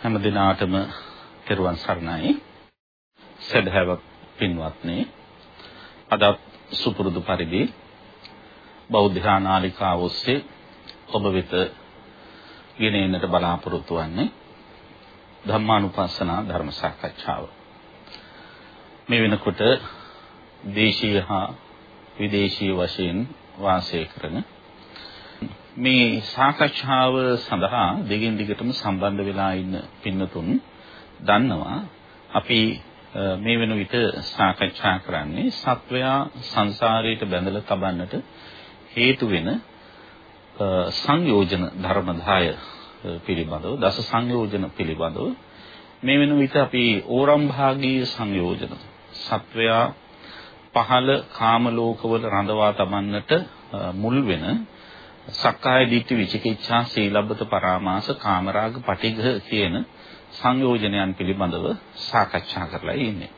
හැම දිනාටම තෙරුවන් සරණයි. සදහැවක් පින්වත්නි. අද සුපුරුදු පරිදි බෞද්ධ ආනාලිකාව ඔස්සේ ඔබ වෙත ගෙනෙන්නට බලාපොරොත්තු වන්නේ ධම්මානුපස්සනා ධර්ම සාකච්ඡාව. මේ වෙනකොට දේශීය හා විදේශීය වශයෙන් වාසය කරන මේ සාකච්ඡාව සඳහා දෙකින් දිගටම සම්බන්ධ වෙලා ඉන්න පින්නතුන් දන්නවා අපි මේ වෙන විට සාකච්ඡා කරන්නේ සත්වයා සංසාරයට බැඳලා තබන්නට හේතු වෙන සංයෝජන ධර්ම 10 පිළිබඳව දස සංයෝජන පිළිබඳව මේ වෙන විට අපි ඕරම් භාගීය සංයෝජන සත්වයා පහළ කාම ලෝකවල රඳවා තබන්නට මුල් වෙන සක්කාය දිට්ඨි විචිකිච්ඡා සීලබ්බත පරාමාස කාමරාග පටිඝ කියන සංයෝජනයන් පිළිබඳව සාකච්ඡා කරලා ඉන්නේ.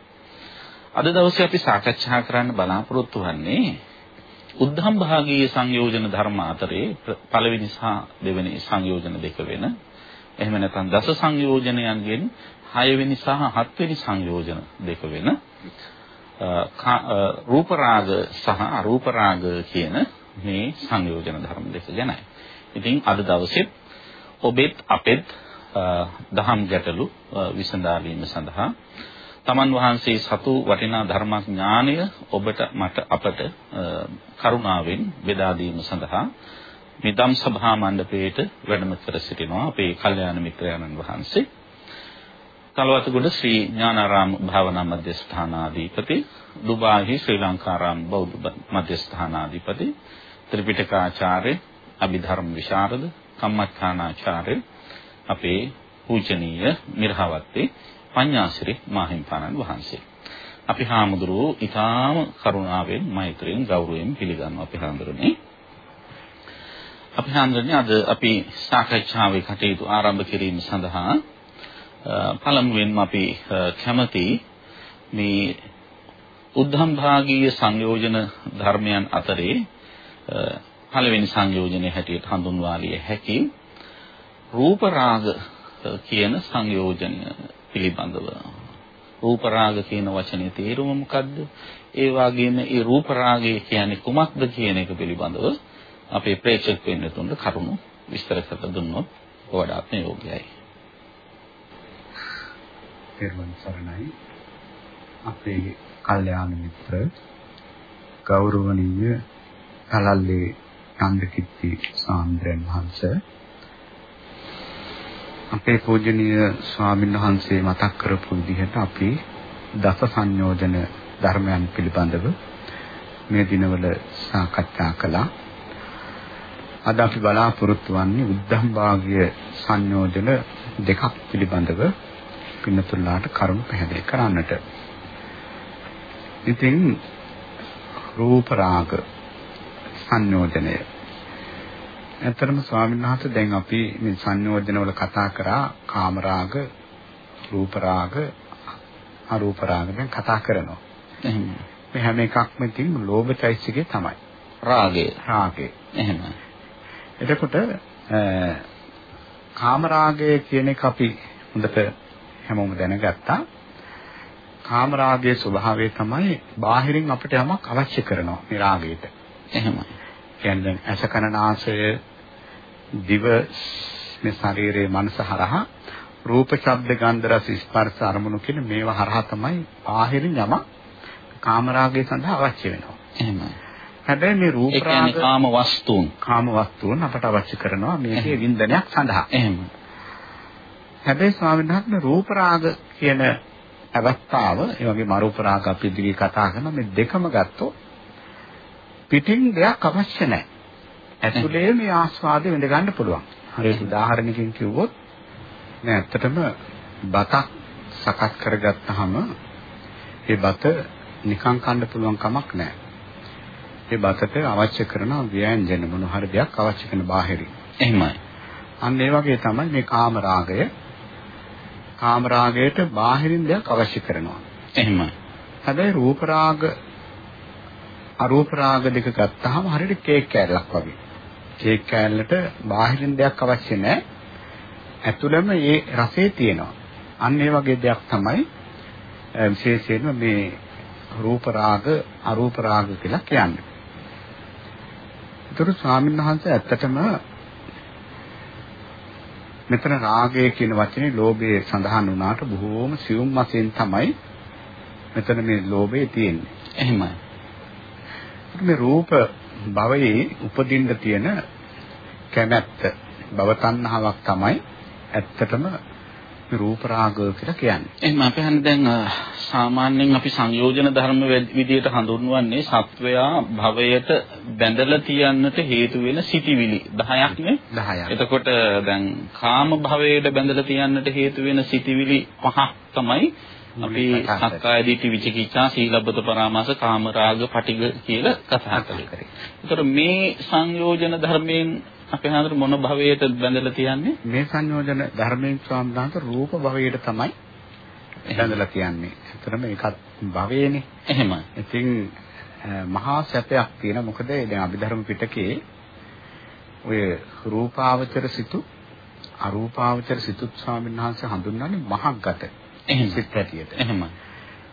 අද දවසේ අපි සාකච්ඡා කරන්න බලාපොරොත්තු වෙන්නේ උද්ධම් භාගීය සංයෝජන ධර්ම අතරේ පළවෙනි සහ දෙවෙනි සංයෝජන දෙක වෙන එහෙම නැත්නම් දස සංයෝජනයන්ගෙන් හයවෙනි සහ හත්වෙනි සංයෝජන දෙක වෙන රූප රාග සහ අරූප රාග කියන මේ සංයෝජන ධර්ම දෙක ගැනයි. ඉතින් අද දවසෙත් ඔබෙත් අපෙත් දහම් ගැටලු විසඳාලීම සඳහා තමන් වහන්සේ සතු වටිනා ධර්මඥානය ඔබට මට අපට කරුණාවෙන් බෙදා දීම සඳහා මේ ධම් සභා මණ්ඩපයේට වැඩම කර සිටිනවා අපේ කල්යාණ මිත්‍රයන්න් වහන්සේ කලවතුගොඩ ශ්‍රී ඥානාරාම භාවනා මධ්‍යස්ථානාධිපති දුබාහි ශ්‍රී ලංකාරාම බෞද්ධ මධ්‍යස්ථානාධිපති ත්‍රිපිටකාචාර්ය අභිධර්ම විශාරද කම්මඨානාචාර්ය අපේ පූජනීය මිරහවත්තේ පඤ්ඤාසිරි මාහිම්පාණන් වහන්සේ. අපි හාමුදුරුවෝ ඊටාම කරුණාවෙන් මෛත්‍රියෙන් ගෞරවයෙන් පිළිගන්නවා අපි හාමුදුරනේ. අපි හාමුදුරනේ අද අපි සාකච්ඡාවේ කටයුතු ආරම්භ කිරීම සඳහා පළමුවෙන්ම අපි කැමති මේ උද්ධම් භාගීය සංයෝජන ධර්මයන් අතරේ පළවෙනි සංයෝජනයේ හැටියට හඳුන්වාලිය හැකි රූප රාග කියන සංයෝජනය පිළිබඳව රූප රාග කියන වචනේ තේරුම මොකද්ද? ඒ වගේම ඒ රූප රාගය කියන්නේ කුමක්ද කියන එක පිළිබඳව අපේ ප්‍රේක්ෂක වෙන්නතුන්ට කරුණු විස්තර කර දුන්නොත් වඩාත් යෝග්‍යයි. පෙරවන් සරණයි අපේ කල්යාණ මිත්‍ර ගෞරවනීය කලල්ලේ නන්දකිත්ති සාන්ද්‍රයන් වහන්සේ අපේ පූජනීය ස්වාමීන් වහන්සේ මතක් කරපු විදිහට අපි දස සංයෝජන ධර්මයන් පිළිබඳව මේ දිනවල සාකච්ඡා කළා. අද අපි බලාපොරොත්තු වෙන්නේ උද්ධම් භාග්‍ය සංයෝජන දෙකක් පිළිබඳව පින්නතුල්ලාට කරුණු පැහැදිලි කරන්නට. ඉතින් රූප රාග සංයෝජනය. ඇත්තටම ස්වාමීන් වහන්සේ දැන් අපි මේ සංයෝජන වල කතා කරා කාම රාග, රූප රාග, අරූප රාග ගැන කතා කරනවා. එහෙනම් මේ හැම එකක්ම ඉතින් ලෝභ චෛසිකේ තමයි. රාගය. රාගය. එහෙම. එතකොට කාම රාගය කියන එක අපි හොඳට හැමෝම දැනගත්තා. කාම රාගයේ ස්වභාවය තමයි බාහිරින් අපිට යමක් අවශ්‍ය කරනවා මේ රාගයට. එහෙමයි. කියන්නේ ඇස කන නාසය දිව මේ ශරීරයේ මනස හරහා රූප ශබ්ද ගන්ධ රස ස්පර්ශ අරමුණු කියන මේවා හරහා තමයි බාහිරින් යමක් කාම රාගය සඳහා අවශ්‍ය වෙනවා. එහෙමයි. හැබැයි මේ රූප රාග කාම වස්තුන් කාම වස්තුන් අපට අවශ්‍ය කරනවා මේකේ වින්දනයක් සඳහා. එහෙම. හැබැයි ස්වාමීන් වහන්සේ රූප රාග කියන අවස්ථාව ඒ වගේම අරූප රාග අපි දිවි කතා කරන මේ දෙකම ගත්තොත් පිටින් දෙයක් අවශ්‍ය නැහැ. ඇතුලේ මේ ආස්වාදය විඳ ගන්න පුළුවන්. හරියට උදාහරණකින් කිව්වොත් නෑ ඇත්තටම බතක් සකස් කරගත්තාම ඒ බත නිකන් කන්න පුළුවන් කමක් නෑ. ඒ බතට අවශ්‍ය කරන ව්‍යංජන මොන හරි දෙයක් අවශ්‍ය කරන බාහිරින්. එහෙමයි. අන්න ඒ වගේ තමයි මේ කාම රාගය. කාම රාගයට බාහිරින් දෙයක් අවශ්‍ය කරනවා. එහෙමයි. හැබැයි රූප රාග අරූප රාග දෙක ගත්තාම හරියට කේක් කෑල්ලක් වගේ. කේක් කෑල්ලට බාහිරින් දෙයක් අවශ්‍ය නැහැ. ඇතුළෙම ඒ රසය තියෙනවා. අන්න ඒ වගේ දෙයක් තමයි විශේෂයෙන්ම මේ රූප රාග අරූප රාග කියලා කියන්නේ. ඒතර ස්වාමීන් වහන්සේ ඇත්තටම මෙතන රාගය කියන වචනේ ලෝභය සඳහන් වුණාට බොහෝම සියුම් වශයෙන් තමයි මෙතන මේ ලෝභය තියෙන්නේ. එහෙමයි. මේ රූප භවයේ උපදින්න තියෙන කැමැත්ත භව තණ්හාවක් තමයි ඇත්තටම රූප රාග කියලා කියන්නේ. එහෙනම් අපි හන්නේ දැන් සාමාන්‍යයෙන් අපි සංයෝජන ධර්ම විදියට හඳුන්වන්නේ සත්වයා භවයට බැඳලා තියන්නට හේතු වෙන සිටිවිලි 10ක් නේ 10ක්. එතකොට දැන් කාම භවයට බැඳලා තියන්නට හේතු වෙන සිටිවිලි පහක් තමයි අපි සක්කාය දිට්ඨි විචිකිච්ඡා සීලබ්බත පරාමාස කාම රාග පටිග කියලා කතා කරේ. ඒතර මේ සංයෝජන ධර්මයෙන් අපේ හාමුදුර මොන භවයට බැඳලා තියන්නේ? මේ සංයෝජන ධර්මයෙන් ස්වාමීනාන්ත රූප භවයට තමයි බැඳලා තියන්නේ. ඇත්තටම ඒකත් භවයේනේ. එහෙමයි. ඉතින් මහා සැපයක් තියෙන මොකද දැන් අභිධර්ම පිටකේ ඔය රූපාවචර සිතු අරූපාවචර සිතුත් ස්වාමීන් වහන්සේ හඳුන්වන්නේ මහග්ගත සිත් හැටියට. එහෙමයි.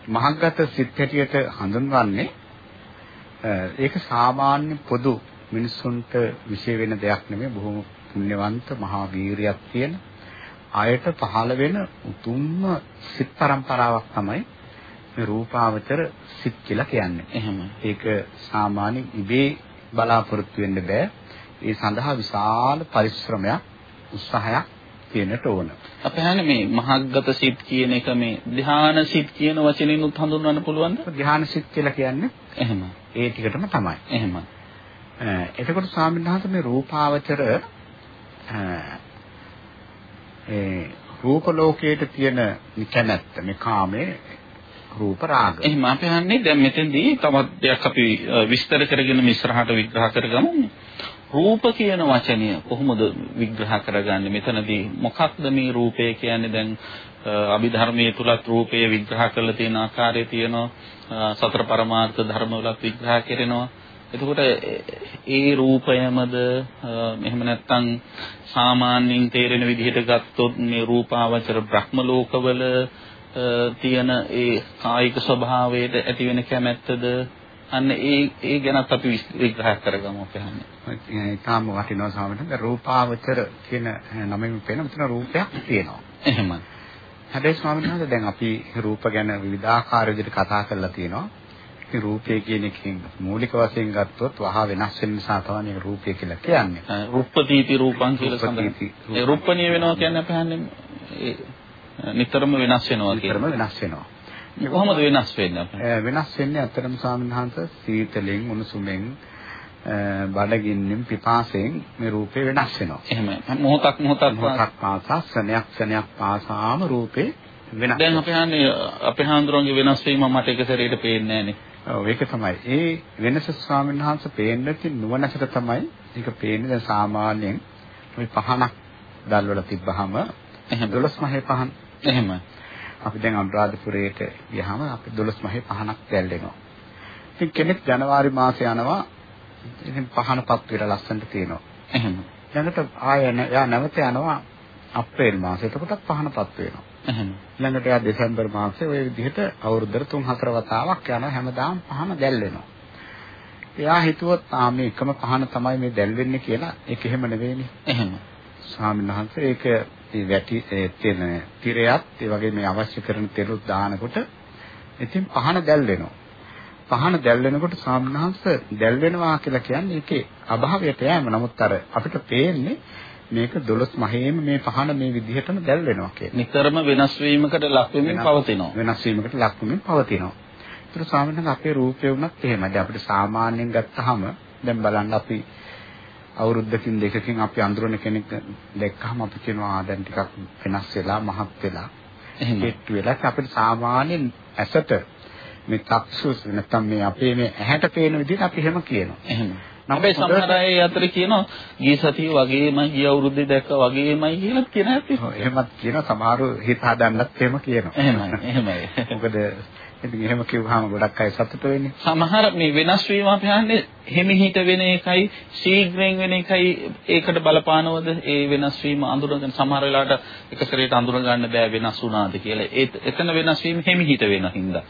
මහග්ගත සිත් හැටියට හඳුන්වන්නේ ඒක සාමාන්‍ය පොදු මිනිස්සුන්ට විශේෂ වෙන දෙයක් නෙමෙයි බොහොම පුණ්‍යවන්ත මහා වීරියක් තියෙන ආයත පහළ වෙන උතුම්ම සිත් પરම්පරාවක් තමයි මේ රූපාවචර සිත් කියලා කියන්නේ. එහෙමයි. ඒක සාමාන්‍ය ඉබේ බලාපොරොත්තු වෙන්න බෑ. ඒ සඳහා විශාල පරිශ්‍රමයක් උත්සාහයක් තියෙනට ඕන. අපි හන්නේ මේ මහග්ගත සිත් කියන එක මේ ධ්‍යාන සිත් කියන වචනෙන් උත් හඳුන්වන්න පුළුවන්ද? ධ්‍යාන සිත් කියලා කියන්නේ එහෙම. ඒ ටිකටම තමයි. එහෙම. එතකොට ස්වාමීන් වහන්සේ මේ රූපාවචර ඒ රූප ලෝකයේ තියෙන කැමැත්ත මේ කාමයේ රූප රාග. එහෙම අපි හන්නේ දැන් මෙතෙන්දී තවත් දෙයක් අපි විස්තර කරගෙන ඉස්සරහට විග්‍රහ කරගමු. රූප කියන වචනය කොහොමද විග්‍රහ කරගන්නේ? මෙතනදී මොකක්ද මේ රූපය කියන්නේ? දැන් අභිධර්මයේ තුලත් රූපය විග්‍රහ කරලා තියෙන ආකාරය තියෙනවා. සතර පරමාර්ථ ධර්මවලත් විග්‍රහ කරනවා. එතකොට ඒ රූපයමද එහෙම නැත්නම් සාමාන්‍යයෙන් තේරෙන විදිහට ගත්තොත් මේ රූපාවචර බ්‍රහ්ම ලෝකවල තියෙන ඒ කායික ස්වභාවයට ඇති වෙන කැමැත්තද අන්න ඒ ඒ ගැනත් අපි විග්‍රහ කරගමු අපහන්නේ. ඊටාම වටිනවා සාමයට රූපාවචර කියන නමෙන් පේන මෙතන රූපයක් තියෙනවා. එහෙමයි. හැබැයි ස්වාමීන් වහන්සේ දැන් අපි රූප ගැන විවිධාකාර විදිහට කතා කරලා තියෙනවා. ඉතින් රූපය කියන එකෙන් මූලික වශයෙන් ගත්තොත් වහා වෙනස් වෙන නිසා තමයි මේ රූපය කියලා කියන්නේ. රූපපීති රූපං කියලා සඳහන්. ඒ රූපණීය වෙනවා කියන්නේ අපි හන්නේ නිතරම වෙනස් වෙනවා නිතරම වෙනස් වෙනවා. මේ කොහොමද වෙනස් වෙන්නේ? වෙනස් වෙන්නේ අත්‍තරම ස්වාමීන් සීතලෙන් උණුසුමෙන් බඩගින්නෙන් පිපාසයෙන් මේ රූපේ වෙනස් වෙනවා. එහෙම. මොහොතක් මොහොතක් මොහොතක් පාසා සනයක් සනයක් පාසාම රූපේ වෙනස්. දැන් අපි හන්නේ අපේ හාමුදුරන්ගේ වෙනස් වීම මට එක සැරේට පේන්නේ නැහැ ඒක තමයි. ඒ වෙනස ස්වාමීන් වහන්සේ පේන්නේ නුවණකට තමයි ඒක පේන්නේ දැන් සාමාන්‍යයෙන් මේ පහනක් දැල්වල තිබ්බහම එහෙම 12 මහේ පහන් එහෙම අපි දැන් අනුරාධපුරයට ගියාම අපි 12 මහේ පහනක් දැල්වෙනවා. ඉතින් කෙනෙක් ජනවාරි මාසේ යනවා ඉතින් පහනපත් වෙලා ලස්සනට තියෙනවා. එහෙම. ළඟට ආය යා නැවත යනවා අප්‍රේල් මාසේ. එතකොටත් පහනපත් වෙනවා. එහෙම. ළඟට යා දෙසැම්බර් මාසේ ওই විදිහට අවුරුද්දට 3-4 වතාවක් යනවා හැමදාම පහන දැල් වෙනවා. එයා හිතුවොත් ආ මේ එකම පහන තමයි මේ දැල් වෙන්නේ කියලා ඒක එහෙම නෙවෙයිනේ. එහෙම. ස්වාමීන් වහන්සේ ඒක ඒ වැටි තියෙන තිරයත් ඒ වගේ මේ අවශ්‍ය කරන තෙරුත් දානකොට ඉතින් පහන දැල් වෙනවා. පහන දැල් වෙනකොට ස්වාමීන් වහන්සේ දැල් වෙනවා කියලා කියන්නේ ඒකේ අභාවයට යෑම. නමුත් අර අපිට පේන්නේ මේක 12 මහේම මේ පහන මේ විදිහටම දැල් වෙනවා කියන්නේ. නිතරම වෙනස් වීමකට ලක් වෙමින් පවතිනවා. වෙනස් වීමකට ලක් වෙමින් පවතිනවා. ඒතර සාමාන්‍යයෙන් අපේ රූපය වුණත් එහෙමයි. දැන් අපිට සාමාන්‍යයෙන් ගත්තාම දැන් බලන්න අපි අවුරුද්දකින් දෙකකින් අපි අඳුරන කෙනෙක් දැක්කහම අපි කියනවා ආ දැන් ටිකක් වෙනස් වෙලා මහත් වෙලා එහෙම. කෙට්ටු වෙලා අපිට සාමාන්‍යයෙන් ඇසට මේ චක්ෂුස් නැත්තම් මේ අපේ මේ ඇහැට පේන විදිහට අපි එහෙම කියනවා. එහෙම. නමුත් සමහර අය අතර කියනවා ගිය සතිය වගේමයි ගිය අවුරුද්දේ දැක්කා වගේමයි කියලා කියන හැටි. ඔව්, එහෙමත් කියනවා සමහරව හිත හදන්නත් එහෙම කියනවා. එහෙමයි එහෙමයි. මොකද ඉතින් එහෙම කිව්වහම ගොඩක් අය සතුට වෙන්නේ. සමහර මේ වෙනස් වීම අපි හන්නේ හිමිහිට වෙන එකයි ශීඝ්‍රයෙන් වෙන එකයි. ඒකට බලපානවද? ඒ වෙනස් වීම අඳුරගෙන සමහර වෙලාවට එක සැරේට අඳුර ගන්න බෑ වෙනස් වුණාද කියලා. ඒ එතන වෙනස් වීම හිමිහිට වෙන හින්දා.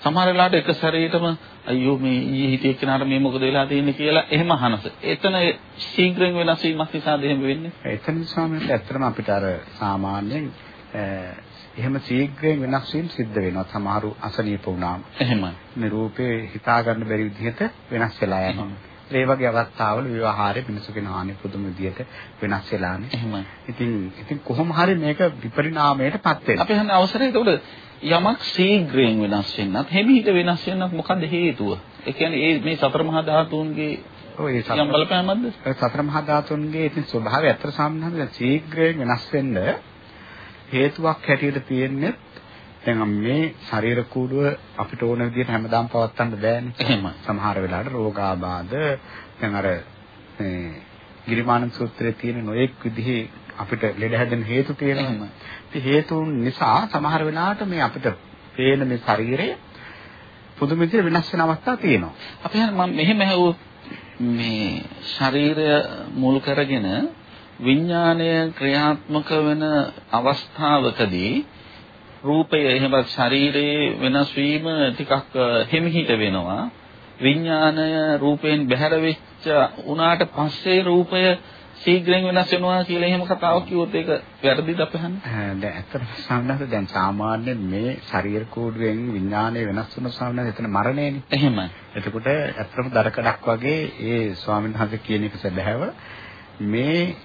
සමහර වෙලාවට එක සැරේටම අයියෝ මේ ඊයේ හිටිය කෙනාට මේ මොකද වෙලා තියෙන්නේ කියලා එහෙම අහනස. එතන ශීඝ්‍රයෙන් වෙනස් වීමක් නිසාද එහෙම වෙන්නේ? එතන ස්වාමීන් වහන්සේ ඇත්තටම අපිට අර සාමාන්‍යයෙන් එහෙම ශීඝ්‍රයෙන් වෙනස් වීම සිද්ධ වෙනවා. සමහරු අසනීප වුණාම එහෙමයි මේ රූපේ හිතා ගන්න බැරි විදිහට වෙනස් වෙලා යනවා. ඒ වගේ අවස්ථාවල විවාහාරයේ මිනිසුගෙන හානි පුදුම විදිහට වෙනස් වෙලානේ. එහෙමයි ඉතින් ඉතින් කොහොම හරි මේක විපරිණාමයටපත් වෙනවා. අපි හන්නේ අවසරය ඒකට යමක් ශීඝ්‍රයෙන් වෙනස් වෙන්නත් හිමිහිට වෙනස් වෙන්නත් මොකද හේතුව ඒ කියන්නේ මේ සතර මහා ධාතුන්ගේ ඔය සතර බලපෑමක්ද සතර මහා ධාතුන්ගේ ඉතින් ස්වභාවය අතර සාමාන්‍යයෙන් ශීඝ්‍රයෙන් වෙනස් වෙන්න හේතුවක් හැටියට තියෙන්නේ දැන් මේ ශරීර කූඩුව අපිට ඕන විදිහට හැමදාම පවත්වන්න බෑනේ. එහෙමයි. සමහර වෙලාවට රෝගාබාධ දැන් අර මේ ගිරිමානන් සූත්‍රයේ තියෙන නොයෙක් විදිහේ අපිට ලෙඩ හැදෙන හේතු තියෙනවා. ඉතින් හේතුන් නිසා සමහර වෙලාවට මේ අපිට පේන මේ ශරීරය පුදුම විදිහට වෙනස් වෙන අවස්ථා තියෙනවා. අපි මම මෙහෙම ඇහුවොත් මේ ශරීරය මුල් කරගෙන විඥාණය ක්‍රියාත්මක වෙන අවස්ථාවකදී රූපය එහෙමත් ශරීරයේ වෙනස් වීම ටිකක් හිමිහිට වෙනවා. විඥාණය රූපයෙන් බැහැර වෙච්ච උනාට පස්සේ රූපය ශීඝ්‍රයෙන් වෙනස් වෙනවා කියලා එහෙම කතාවක් කිව්වොත් ඒක වැරදිද අපහන්නේ දැන් ඇත්තටම සාමාන්‍යයෙන් දැන් සාමාන්‍යයෙන් මේ ශරීර කෝඩුවෙන් විඥානය වෙනස් වෙන සාමාන්‍යයෙන් එතන මරණයනේ. එහෙමයි එතකොට ඇත්තටම දරකඩක් වගේ ඒ ස්වාමීන් වහන්සේ කියන එක සැබෑව. මේ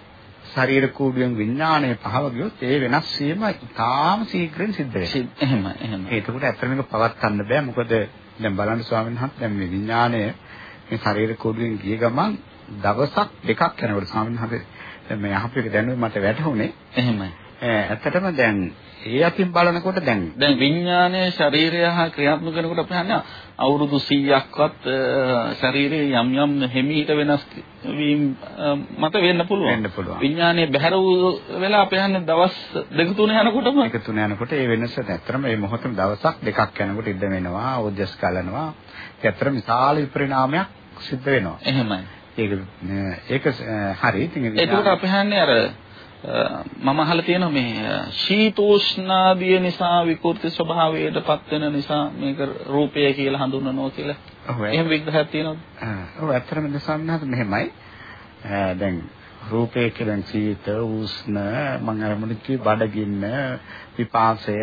ශරීර කෝඩුවෙන් විඥානය පහව ගියොත් ඒ වෙනස් වීම ඉතාම ශීඝ්‍රයෙන් සිද්ධ වෙනවා. එහෙමයි එහෙමයි ඒකකට ඇත්තටම මේක පවත්වන්න බෑ. මොකද දැන් බලන්න ස්වාමීන් වහන්සේ දැන් මේ විඥානය මේ ශරීර කෝඩුවෙන් ගිය ගමන් දවසක් දෙකක් යනකොට ස්වාමීන් වහන්සේ දැන් මේ අහපු එක දැනුයි මට වැටහුනේ එහෙමයි. ඇත්තටම දැන් ඒ අතින් බලනකොට දැන් දැන් විඥානයේ ශරීරය හා ක්‍රියාත්මක කරනකොට අපි හන්නේ අවුරුදු 100ක්වත් ශරීරයේ යම් යම් හිමීට වෙනස් වීම මත වෙන්න පුළුවන්. වෙන්න පුළුවන්. විඥානයේ බැහැර වූ වෙලා අපි හන්නේ දවස් දෙක තුන යනකොටම එක තුන යනකොට ඒ වෙනස ඇත්තටම මේ මොහොතේ දවසක් දෙකක් යනකොට ඉද්ද වෙනවා ඕජස් ගලනවා ඇත්තටම විශාල විපරිණාමයක් සිද්ධ වෙනවා එහෙමයි. ඒක ඒක හරි ඉතින් ඒකට අපි හන්නේ අර මම අහලා තියෙනවා මේ ශීතෝෂ්ණාදිය නිසා විකෘති ස්වභාවයටපත් වෙන නිසා මේක රූපය කියලා හඳුන්වනවා කියලා. ඔව් එහෙම විග්‍රහයක් තියෙනවද? ඔව් ඇත්තටම දසන්නහත් මෙහෙමයි දැන් රූපේ කියන සීත උෂ්ණ මම අර මොකද කිව්වේ බඩගින්න විපාසය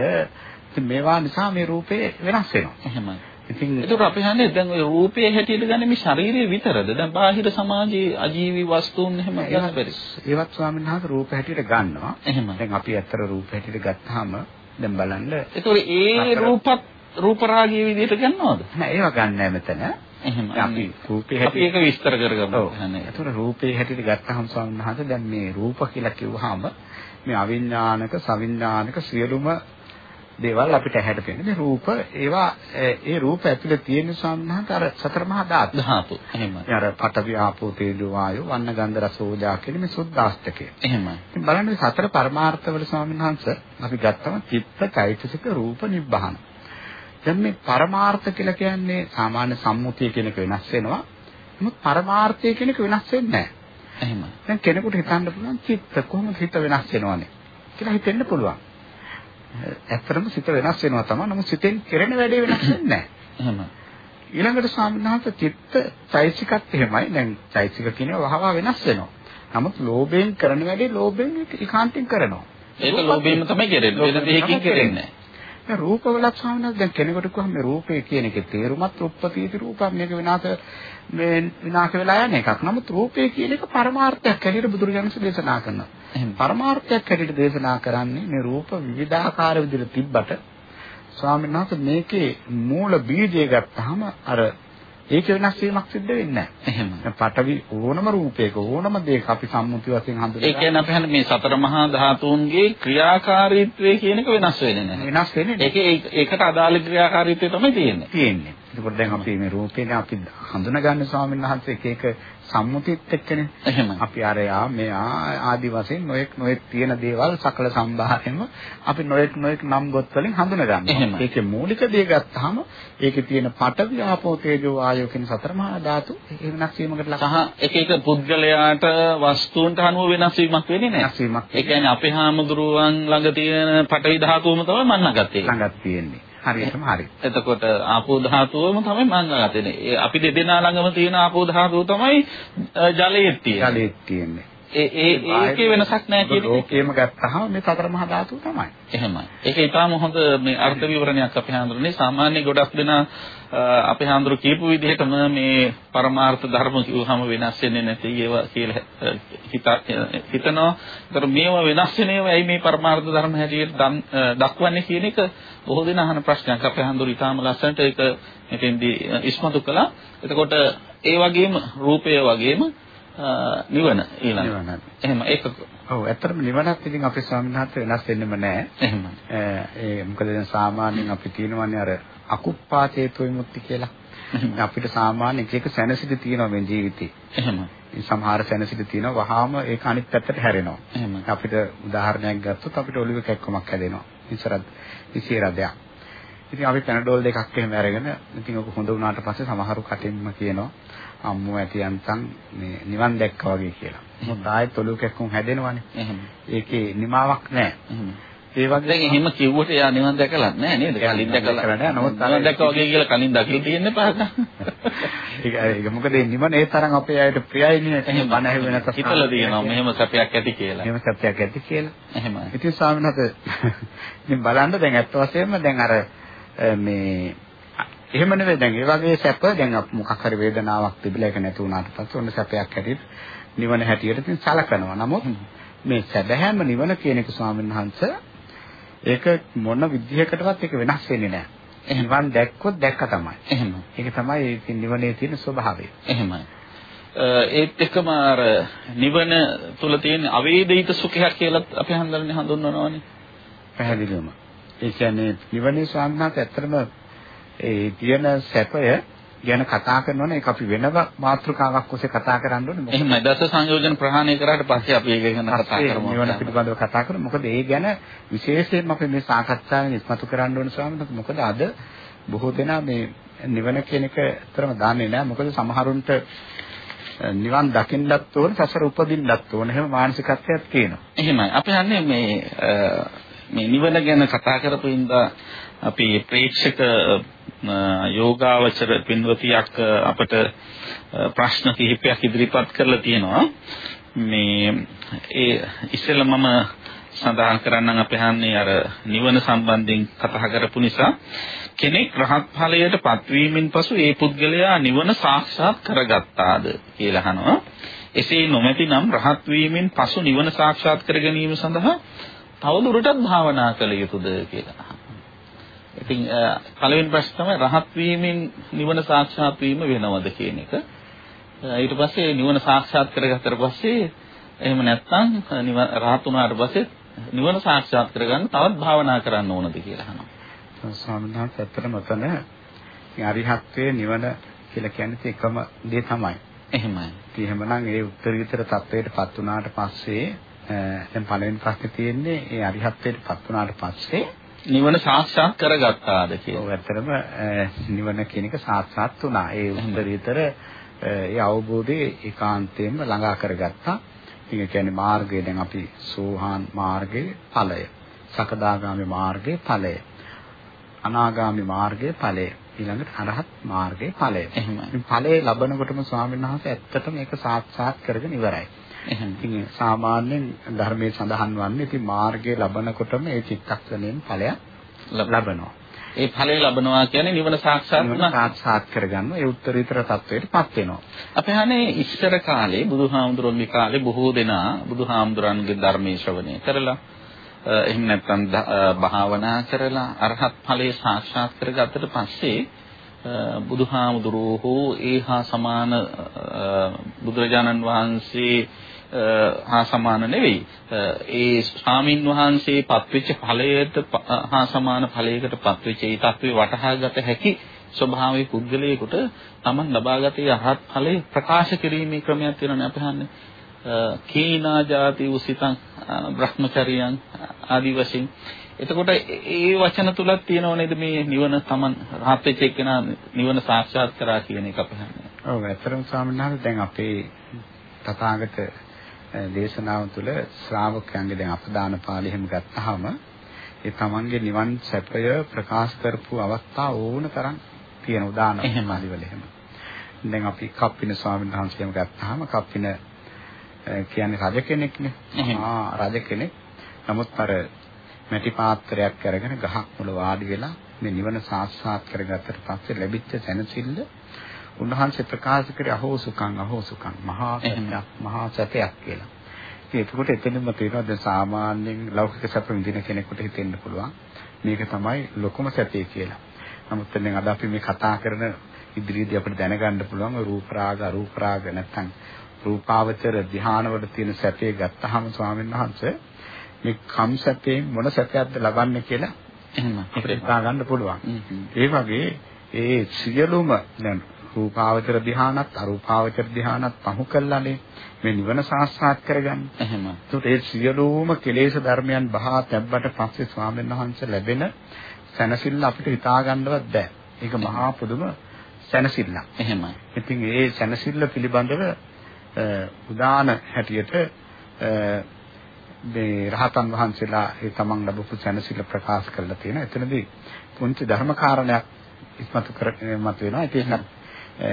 මේවා නිසා මේ රූපේ වෙනස් වෙනවා එහෙමයි. ඉතින් ඒකට අපි හන්නේ දැන් ওই රූපයේ හැටියට ගන්න මේ ශරීරය විතරද? දැන් බාහිර සමාජයේ අජීවී වස්තුන් එහෙම ගන්න බැරි. ඒවත් ස්වාමීන් වහන්සේ රූප හැටියට ගන්නවා එහෙමයි. දැන් අපි ඇත්තට රූප හැටියට ගත්තාම දැන් බලන්න ඒතකොට ඒ රූපත් රූප රාගයේ විදිහට ගන්නවද? නෑ ඒවා ගන්න මෙතන එහෙම. අපි රූපේ අපි ඒක විස්තර කරගමු. ඔව්. ඒතර රූපේ හැටියට ගත්තාම ස්වාමීන් වහන්සේ දැන් මේ රූප කියලා කිව්වහම මේ අවිඥානික සවිඥානික සියලුම දේවල් අපිට ඇහැට පෙනෙන. මේ රූප ඒවා ඒ රූප ඇතුලේ තියෙන වහන්සේ අර සතර මහා ධාතු. ධාතු. එහෙමයි. අර පඨවි ආපෝ තේජෝ වායෝ වන්න ගන්ධ රස ඕජා කියන මේ සුද්ධාස්තකය. එහෙමයි. ඉතින් බලන්න මේ සතර පරමාර්ථවල ස්වාමීන් වහන්සේ අපි ගත්තම චිත්ත චෛතසික රූප නිබ්බහන. දැන් මේ පරමාර්ථ කියලා කියන්නේ සාමාන්‍ය සම්මුතිය කියන එක වෙනස් වෙනවා. නමුත් පරමාර්ථය කියන එක වෙනස් වෙන්නේ නැහැ. එහෙමයි. දැන් කෙනෙකුට හිතන්න පුළුවන් චිත්ත කොහොමද හිත වෙනස් වෙනවනේ කියලා හිතෙන්න පුළුවන්. ඇත්තටම සිත වෙනස් වෙනවා තමයි. නමුත් සිතෙන් කෙරෙන වැඩේ වෙනස් වෙන්නේ නැහැ. එහෙමයි. ඊළඟට ස්වාමීනාථ චිත්ත චෛතසිකත් එහෙමයි. දැන් චෛතසික කියන්නේ වහවා වෙනස් වෙනවා. නමුත් ලෝභයෙන් කරන වැඩේ ලෝභයෙන් ඒකාන්තයෙන් කරනවා. ඒක ලෝභයෙන්ම තමයි කෙරෙන්නේ. වෙන දෙයකින් කෙරෙන්නේ නැහැ. දැන් රූපවල ස්වාමීනාථ දැන් කෙනෙකුට කොහොම මේ රූපය කියන එකේ තේරුමත් උප්පතීති රූපම් මේක විනාශ මේ විනාශ වෙලා යන එකක්. නමුත් රූපය කියන එක පරමාර්ථයක් හැටියට බුදුරජාණන් වහන්සේ දේශනා කරනවා. එහෙම. පරමාර්ථයක් හැටියට දේශනා කරන්නේ මේ රූප විවිධාකාර විදිහට තිබ්බට ස්වාමීන් වහන්සේ මේකේ මූල බීජය ගත්තාම අර ඒක වෙනස් වීමක් සිද්ධ වෙන්නේ නැහැ. එහෙම. පටවි ඕනම රූපයක ඕනම දෙයක අපි සම්මුති වශයෙන් හඳුනගන්න. ඒ කියන්නේ අපි හන්නේ මේ සතර මහා ධාතුන්ගේ ක්‍රියාකාරීත්වය කියන එක වෙනස් වෙන්නේ නැහැ. වෙනස් වෙන්නේ නැහැ. ඒකේ ඒකට අදාළ ක්‍රියාකාරීත්වය තමයි තියෙන්නේ. තියෙන්නේ. ඒකෝට දැන් අපි මේ රූපේනේ අපි හඳුනගන්නේ ස්වාමීන් වහන්සේ එක එක සම්මුතියත් එක්කනේ. එහෙම. අපි අරයා මෙයා ආදි වශයෙන් නොඑක් නොඑක් තියෙන දේවල් සකල සම්භාරයෙන්ම අපි නොඑක් නොඑක් නම් ගොත් වලින් හඳුනගන්නවා. ඒකේ මූලික දේ ගත්තාම ඒකේ තියෙන පඨවි ආපෝ තේජෝ ආයෝ කියන සතර මහා ධාතු ඒ වෙනස් වීමකට ලක් සහ එක එක පුද්ගලයාට වස්තුන්ට අනුව වෙනස් වීමක් වෙන්නේ නැහැ. වෙනස් වීමක්. ඒ කියන්නේ අපේ හාමුදුරුවන් ළඟ තියෙන පටවි ධාතුවම තමයි මන්න ගත්තේ. ළඟක් තියෙන්නේ. හරියටම හරි. එතකොට ආපෝ ධාතුවම තමයි මං ගත්තේ. අපි දෙදෙනා ළඟම තියෙන ආපෝ ධාතුව තමයි ජලයේ තියෙන්නේ. ජලයේ තියෙන්නේ. ඒ ඒ ඒකේ වෙනසක් නැහැ කියන එක. ඕකේම ගත්තාම මේ සතර මහා ධාතුව තමයි. එහෙමයි. ඒක ඊටාම හොඳ මේ අර්ථ විවරණයක් අපි හඳුනන්නේ. සාමාන්‍ය ගොඩක් දෙනා අපි හඳුරු කියපු විදිහටම මේ පරමාර්ථ ධර්ම කිව්වහම වෙනස් වෙන්නේ නැති ඒවා කියලා හිතනවා. ඒතර මේවා වෙනස් වෙන ඒවා ඇයි මේ පරමාර්ථ ධර්ම හැටියට දක්වන්නේ කියන එක බොහෝ දෙනා අහන ප්‍රශ්නයක්. අපි හඳුරු ඊටාම ලස්සනට ඒක මෙතෙන්දී ඉස්මතු කළා. එතකොට ඒ වගේම රූපය වගේම නිවන ඊළඟ. නිවන. එහෙම ඒක ඔව් ඇත්තටම නිවනත් ඉතින් අපේ ස්වාමීන් වහන්සේ වෙනස් වෙන්නෙම නැහැ. එහෙම. ඒ මොකද දැන් සාමාන්‍යයෙන් අපි කියනවානේ අර අකුප්පා චේතෝ විමුක්ති කියලා. අපිට සාමාන්‍ය එක එක සැනසෙලි තියෙනවා මේ ජීවිතේ. එහෙම. සමහර සැනසෙලි තියෙනවා වහාම ඒක අනිත් පැත්තට හැරෙනවා. එහෙම. අපිට උදාහරණයක් ගත්තොත් අපිට ඔලිව කැක්කමක් හැදෙනවා. ඉස්සරත් ඉසිරදයක්. ඉතින් අපි පැනඩෝල් දෙකක් එහෙම අරගෙන ඉතින් ඔක හොඳ වුණාට පස්සේ සමහරු කටින්ම කියනවා අම්මෝ ඇති යන්තම් මේ නිවන් දැක්කා වගේ කියලා. මොකද ආයෙත් ඔලුව කැක්කුම් හැදෙනවනේ. එහෙම. ඒකේ නිමාවක් නැහැ. එහෙම. ඒ වගේ දැන් එහෙම කිව්වට එයා නිවන් දැකලා නැහැ නේද? කලින් දැකලා නැහැ. නමුත් නිවන් දැක්කා වගේ කියලා කලින් දකින්න තියෙන්නේ පහක. ඒක ඒක මොකද මේ නිවන ඒ තරම් අපේ අයට ප්‍රියයිනේ. එහෙම බණ ඇහුවේ නැත්නම් හිතලා තියෙනවා මෙහෙම සැපයක් ඇති කියලා. එහෙම සත්‍යයක් ඇති කියලා. එහෙමයි. ඉතින් ස්වාමීන් වහන්සේ ඉතින් බලන්න දැන් ඇත්ත වශයෙන්ම දැන් අර මේ එහෙම නෙවෙයි දැන් ඒ වගේ සැප දැන් මොකක් හරි වේදනාවක් තිබිලා ඒක නැති වුණාට පස්සේ ඔන්න සැපයක් හැටියට නිවන හැටියට ඉතින් සලකනවා. නමුත් මේ සැබෑම නිවන කියන එක ස්වාමීන් වහන්සේ ඒක මොන විදිහකටවත් ඒක වෙනස් වෙන්නේ නැහැ. එහෙනම් දැක්කොත් දැක්ක තමයි. එහෙම. ඒක තමයි ඉතින් නිවනේ තියෙන ස්වභාවය. එහෙමයි. ඒත් එක්කම අර නිවන තුල තියෙන අවේදිත සුඛයක් කියලා අපි හඳුන්වන්නේ හඳුන්වනවානේ. පැහැදිලිවම. ඒ කියන්නේ නිවනේ ස්වාමීන් වහන්සේ ඇත්තටම ඒ තියෙන සැපය ගැන කතා කරනවනේ ඒක අපි වෙනම මාතෘකාවක් ඔස්සේ කතා කරන්න ඕනේ. එහෙමයි. දස සංයෝජන ප්‍රහාණය කරාට පස්සේ අපි ඒක ගැන කතා කරමු. නිවන පිළිබඳව කතා කරමු. මොකද ඒ ගැන විශේෂයෙන්ම අපි මේ සාකච්ඡාවෙන් ඉස්මතු කරන්න ඕනේ ස්වාමීන්. මොකද අද බොහෝ දෙනා මේ නිවන කියන එක ඇත්තටම දන්නේ නැහැ. මොකද සමහරුන්ට නිවන් දකින්නත් ඕන සසර උපදින්නත් ඕන එහෙම මානසිකත්වයක් තියෙනවා. එහෙමයි. අපි හන්නේ මේ මේ නිවන ගැන කතා කරපු ඉඳා අපි ප්‍රේක්ෂක යෝගාවචර පින්වතියක් අපට ප්‍රශ්න කිහිපයක් ඉදිරිපත් කරලා තියෙනවා. මේ ඒ ඉස්සෙල්ලා මම සඳහන් කරන්නම් අපි හන්නේ අර නිවන සම්බන්ධයෙන් කතා කරපු නිසා කෙනෙක් රහත් ඵලයට පත්වීමෙන් පසු ඒ පුද්ගලයා නිවන සාක්ෂාත් කරගත්තාද කියලා අහනවා. එසේ නොමැතිනම් රහත් වීමෙන් පසු නිවන සාක්ෂාත් කර ගැනීම සඳහා තවදුරටත් භාවනා කළ යුතුද කියලා අහනවා. ඉතින් පළවෙනි ප්‍රශ්නේ තමයි රහත් වීමෙන් නිවන සාක්ෂාත් වීම වෙනවද කියන එක. ඊට පස්සේ නිවන සාක්ෂාත් කරගත්තට පස්සේ එහෙම නැත්නම් නිවන රහත් වුණාට පස්සේ නිවන සාක්ෂාත් කරගන්න තවත් භාවනා කරන්න ඕනද කියලා අහනවා. ස්වාමීන් වහන්සේ ඇත්තටම තන අරිහත්ත්වයේ නිවන කියලා කියන්නේ එකම දේ තමයි. එහෙමයි. ඉතින් එහෙමනම් ඒ උත්තරීතර தത്വයටපත් වුණාට පස්සේ දැන් පළවෙනි ප්‍රශ්නේ තියෙන්නේ ඒ අරිහත්ත්වයටපත් වුණාට පස්සේ නිවන සාක්ෂාත් කරගත්තාද කියලා. ඔව් ඇත්තටම නිවන කියන එක සාක්ෂාත් වුණා. ඒ උත්තරීතර ඒ අවබෝධය ඒකාන්තයෙන්ම ළඟා කරගත්තා. ඒ කියන්නේ මාර්ගය දැන් අපි සෝහාන් මාර්ගයේ ඵලය. සකදාගාමි මාර්ගයේ ඵලය. අනාගාමි මාර්ගයේ ඵලය. ඊළඟට අරහත් මාර්ගයේ ඵලය. එහෙමයි. ඵලයේ ලබනකොටම ස්වාමීන් වහන්සේ ඇත්තටම ඒක සාක්ෂාත් කරගෙන ඉවරයි. එහෙනම් ඉතින් සාමාන්‍යයෙන් ධර්මයේ සඳහන් වන්නේ ඉතින් මාර්ගයේ ලබනකොටම ඒ චිත්තක්ෂණයෙන් ඵලයක් ලබනවා. ඒ ඵලය ලබනවා කියන්නේ නිවන සාක්ෂාත් වුණා. සාක්ෂාත් කරගන්න ඒ උත්තරීතර තත්වයටපත් වෙනවා. අපි හන්නේ ඉස්සර කාලේ බුදුහාමුදුරන්ගේ කාලේ බොහෝ දෙනා බුදුහාමුදුරන්ගේ ධර්මයේ ශ්‍රවණය කරලා එහෙම නැත්නම් භාවනා කරලා අරහත් ඵලයේ සාක්ෂාත් කරගත්තට පස්සේ බුදුහාමුදුරුවෝ හෝ ඒ හා සමාන බුදුරජාණන් වහන්සේ හා සමාන නෙවෙයි. ඒ ස්වාමින් වහන්සේ පත්වෙච්ච ඵලයට හා සමාන ඵලයකට පත්වෙච්ච ඒ தત્ත්වේ වටහාගත හැකි ස්වභාවයේ පුද්ගලයෙකුට Taman ලබාගත යහත් ඵලය ප්‍රකාශ කිරීමේ ක්‍රමයක් තියෙනනේ අපි හන්නේ. කීනා ජාති උසිතං බ්‍රහ්මචරියං ආදි වශයෙන් එතකොට ඒ වචන තුලක් තියෙනව නේද මේ නිවන තමන් රහත් වෙච්ච එක්කෙනා නිවන සාක්ෂාත් කරා කියන එක අපහන්නේ. ඔව් ඇත්තටම ස්වාමීන් වහන්සේ දැන් අපේ තථාගත දේශනාව තුළ ශ්‍රාවකයන්ගේ දැන් අපදාන පාළි එහෙම ගත්තාම ඒ Tamanගේ නිවන් සැපය ප්‍රකාශ කරපු අවස්ථා ඕන තරම් තියෙන උදාන පාළි වල එහෙම. දැන් අපි කප්පින ස්වාමීන් වහන්සේම ගත්තාම කප්පින කියන්නේ රජ කෙනෙක්නේ. ආ රජ කෙනෙක්. නමුත් අර මැටි පාත්‍රයක් අරගෙන ගහක් මුල වාඩි වෙලා මේ නිවන සාක්ෂාත් කරගත්තට පස්සේ ලැබිච්ච සැනසෙල්ල උන්වහන්සේ ප්‍රකාශ කරේ අහෝ සුඛං අහෝ සුඛං මහා සැපයක් මහා සැපයක් කියලා. ඉතින් ඒකකොට එතනම තේරෙනවා දැන් සාමාන්‍යයෙන් ලෞකික සැප විඳින කෙනෙකුට හිතෙන්න පුළුවන් මේක තමයි ලොකුම සැපේ කියලා. නමුත් දැන් අද අපි මේ කතා කරන ඉදිරියේදී අපිට දැනගන්න පුළුවන් රූප රාග අරූප රාග නැත්නම් රූපාවචර ධානවල තියෙන සැපේ ගත්තාම ස්වාමීන් වහන්සේ මේ කම් සැපේ මොන සැපයක්ද ලබන්නේ කියලා එහෙම අපිට හිතා ගන්න පුළුවන්. ඒ වගේ ඒ සියලුම දැන් රූපාවචර ධානත් අරූපාවචර ධානත් පහු කළානේ මේ නිවන සාක්ෂාත් කරගන්න. එහෙම. ඒකට ඒ සියලුම කෙලෙස් ධර්මයන් බහා තැබ්බට පස්සේ ස්වාමීන් වහන්සේ ලැබෙන සැනසෙල්ල අපිට හිතා ගන්නවත් බෑ. ඒක මහා පුදුම සැනසෙල්ලක්. එහෙමයි. ඉතින් ඒ සැනසෙල්ල පිළිබඳව උදාන හැටියට මේ රහතන් වහන්සේලා ඒ තමන් ලැබපු සැනසෙල්ල ප්‍රකාශ කරලා තියෙනවා. එතනදී පුංචි ධර්ම කාරණයක් ඉස්මතු කරගෙන මත වෙනවා. ඒක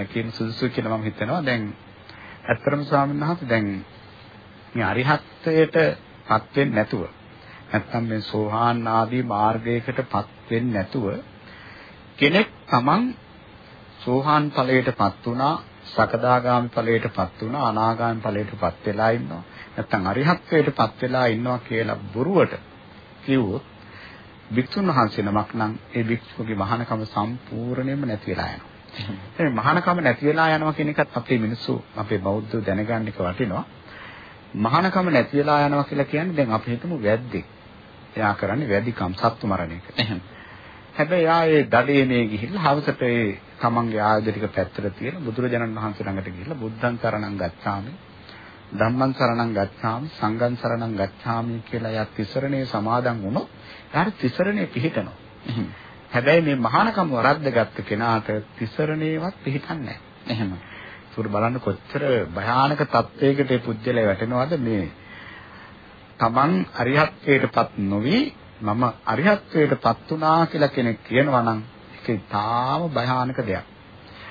කියන සුදුසු කියලා මම හිතනවා. දැන් ඇත්තරම ස්වාමීන් වහන්සේ දැන් මේ අරිහත්ත්වයට පත් වෙන්නේ නැතුව නැත්තම් මේ සෝහාන් ආදී මාර්ගයකට පත් වෙන්නේ නැතුව කෙනෙක් තමන් සෝහාන් ඵලයටපත් වුණා සකදාගාමි ඵලයටපත් වුණා අනාගාමි ඵලයටපත් වෙලා ඉන්නවා නැත්තම් අරිහත්ත්වයටපත් වෙලා ඉන්නවා කියලා බොරුවට කිව්වොත් භික්ෂුන් වහන්සේ නමක් නම් ඒ භික්ෂුවගේ මහානකම සම්පූර්ණයෙන්ම නැති වෙලා යනවා. ඒ මහානකම නැති වෙලා යනවා කියන එකත් අපේ මිනිස්සු අපේ බෞද්ධ දැනගන්න එක වටිනවා. මහානකම නැති වෙලා යනවා කියලා කියන්නේ දැන් අපි හිතමු වැද්දෙක්. එයා කරන්නේ වැදිකම් සත්තු මරණ එක. හැබැයි එයා ඒ දඩේනේ ගිහිල්ලා හවසට ඒ තමන්ගේ ආයුධ ටික පැත්තට තියලා බුදුරජාණන් වහන්සේ ළඟට ගිහිල්ලා බුද්ධං සරණං ගච්ඡාමි ධම්මං සරණං ගච්ඡාමි සංඝං සරණං ගච්ඡාමි කියලා එයා තිසරණේ සමාදන් වුණොත් එයාට තිසරණේ පිහිටනවා. හැබැයි මේ මහානකම වරද්දගත්ත කෙනාට තිසරණේවත් පිහිටන්නේ නැහැ. එහෙම. ඒක බලන්න කොච්චර භයානක තත්වයකට ඒ පුජ්‍යලේ වැටෙනවද මේ තමන් අරිහත්ත්වයටපත් නොවි මම අරිහත්ත්වයටපත් වුණා කියලා කෙනෙක් කියනවා නම් ඒක තාම භයානක දෙයක්.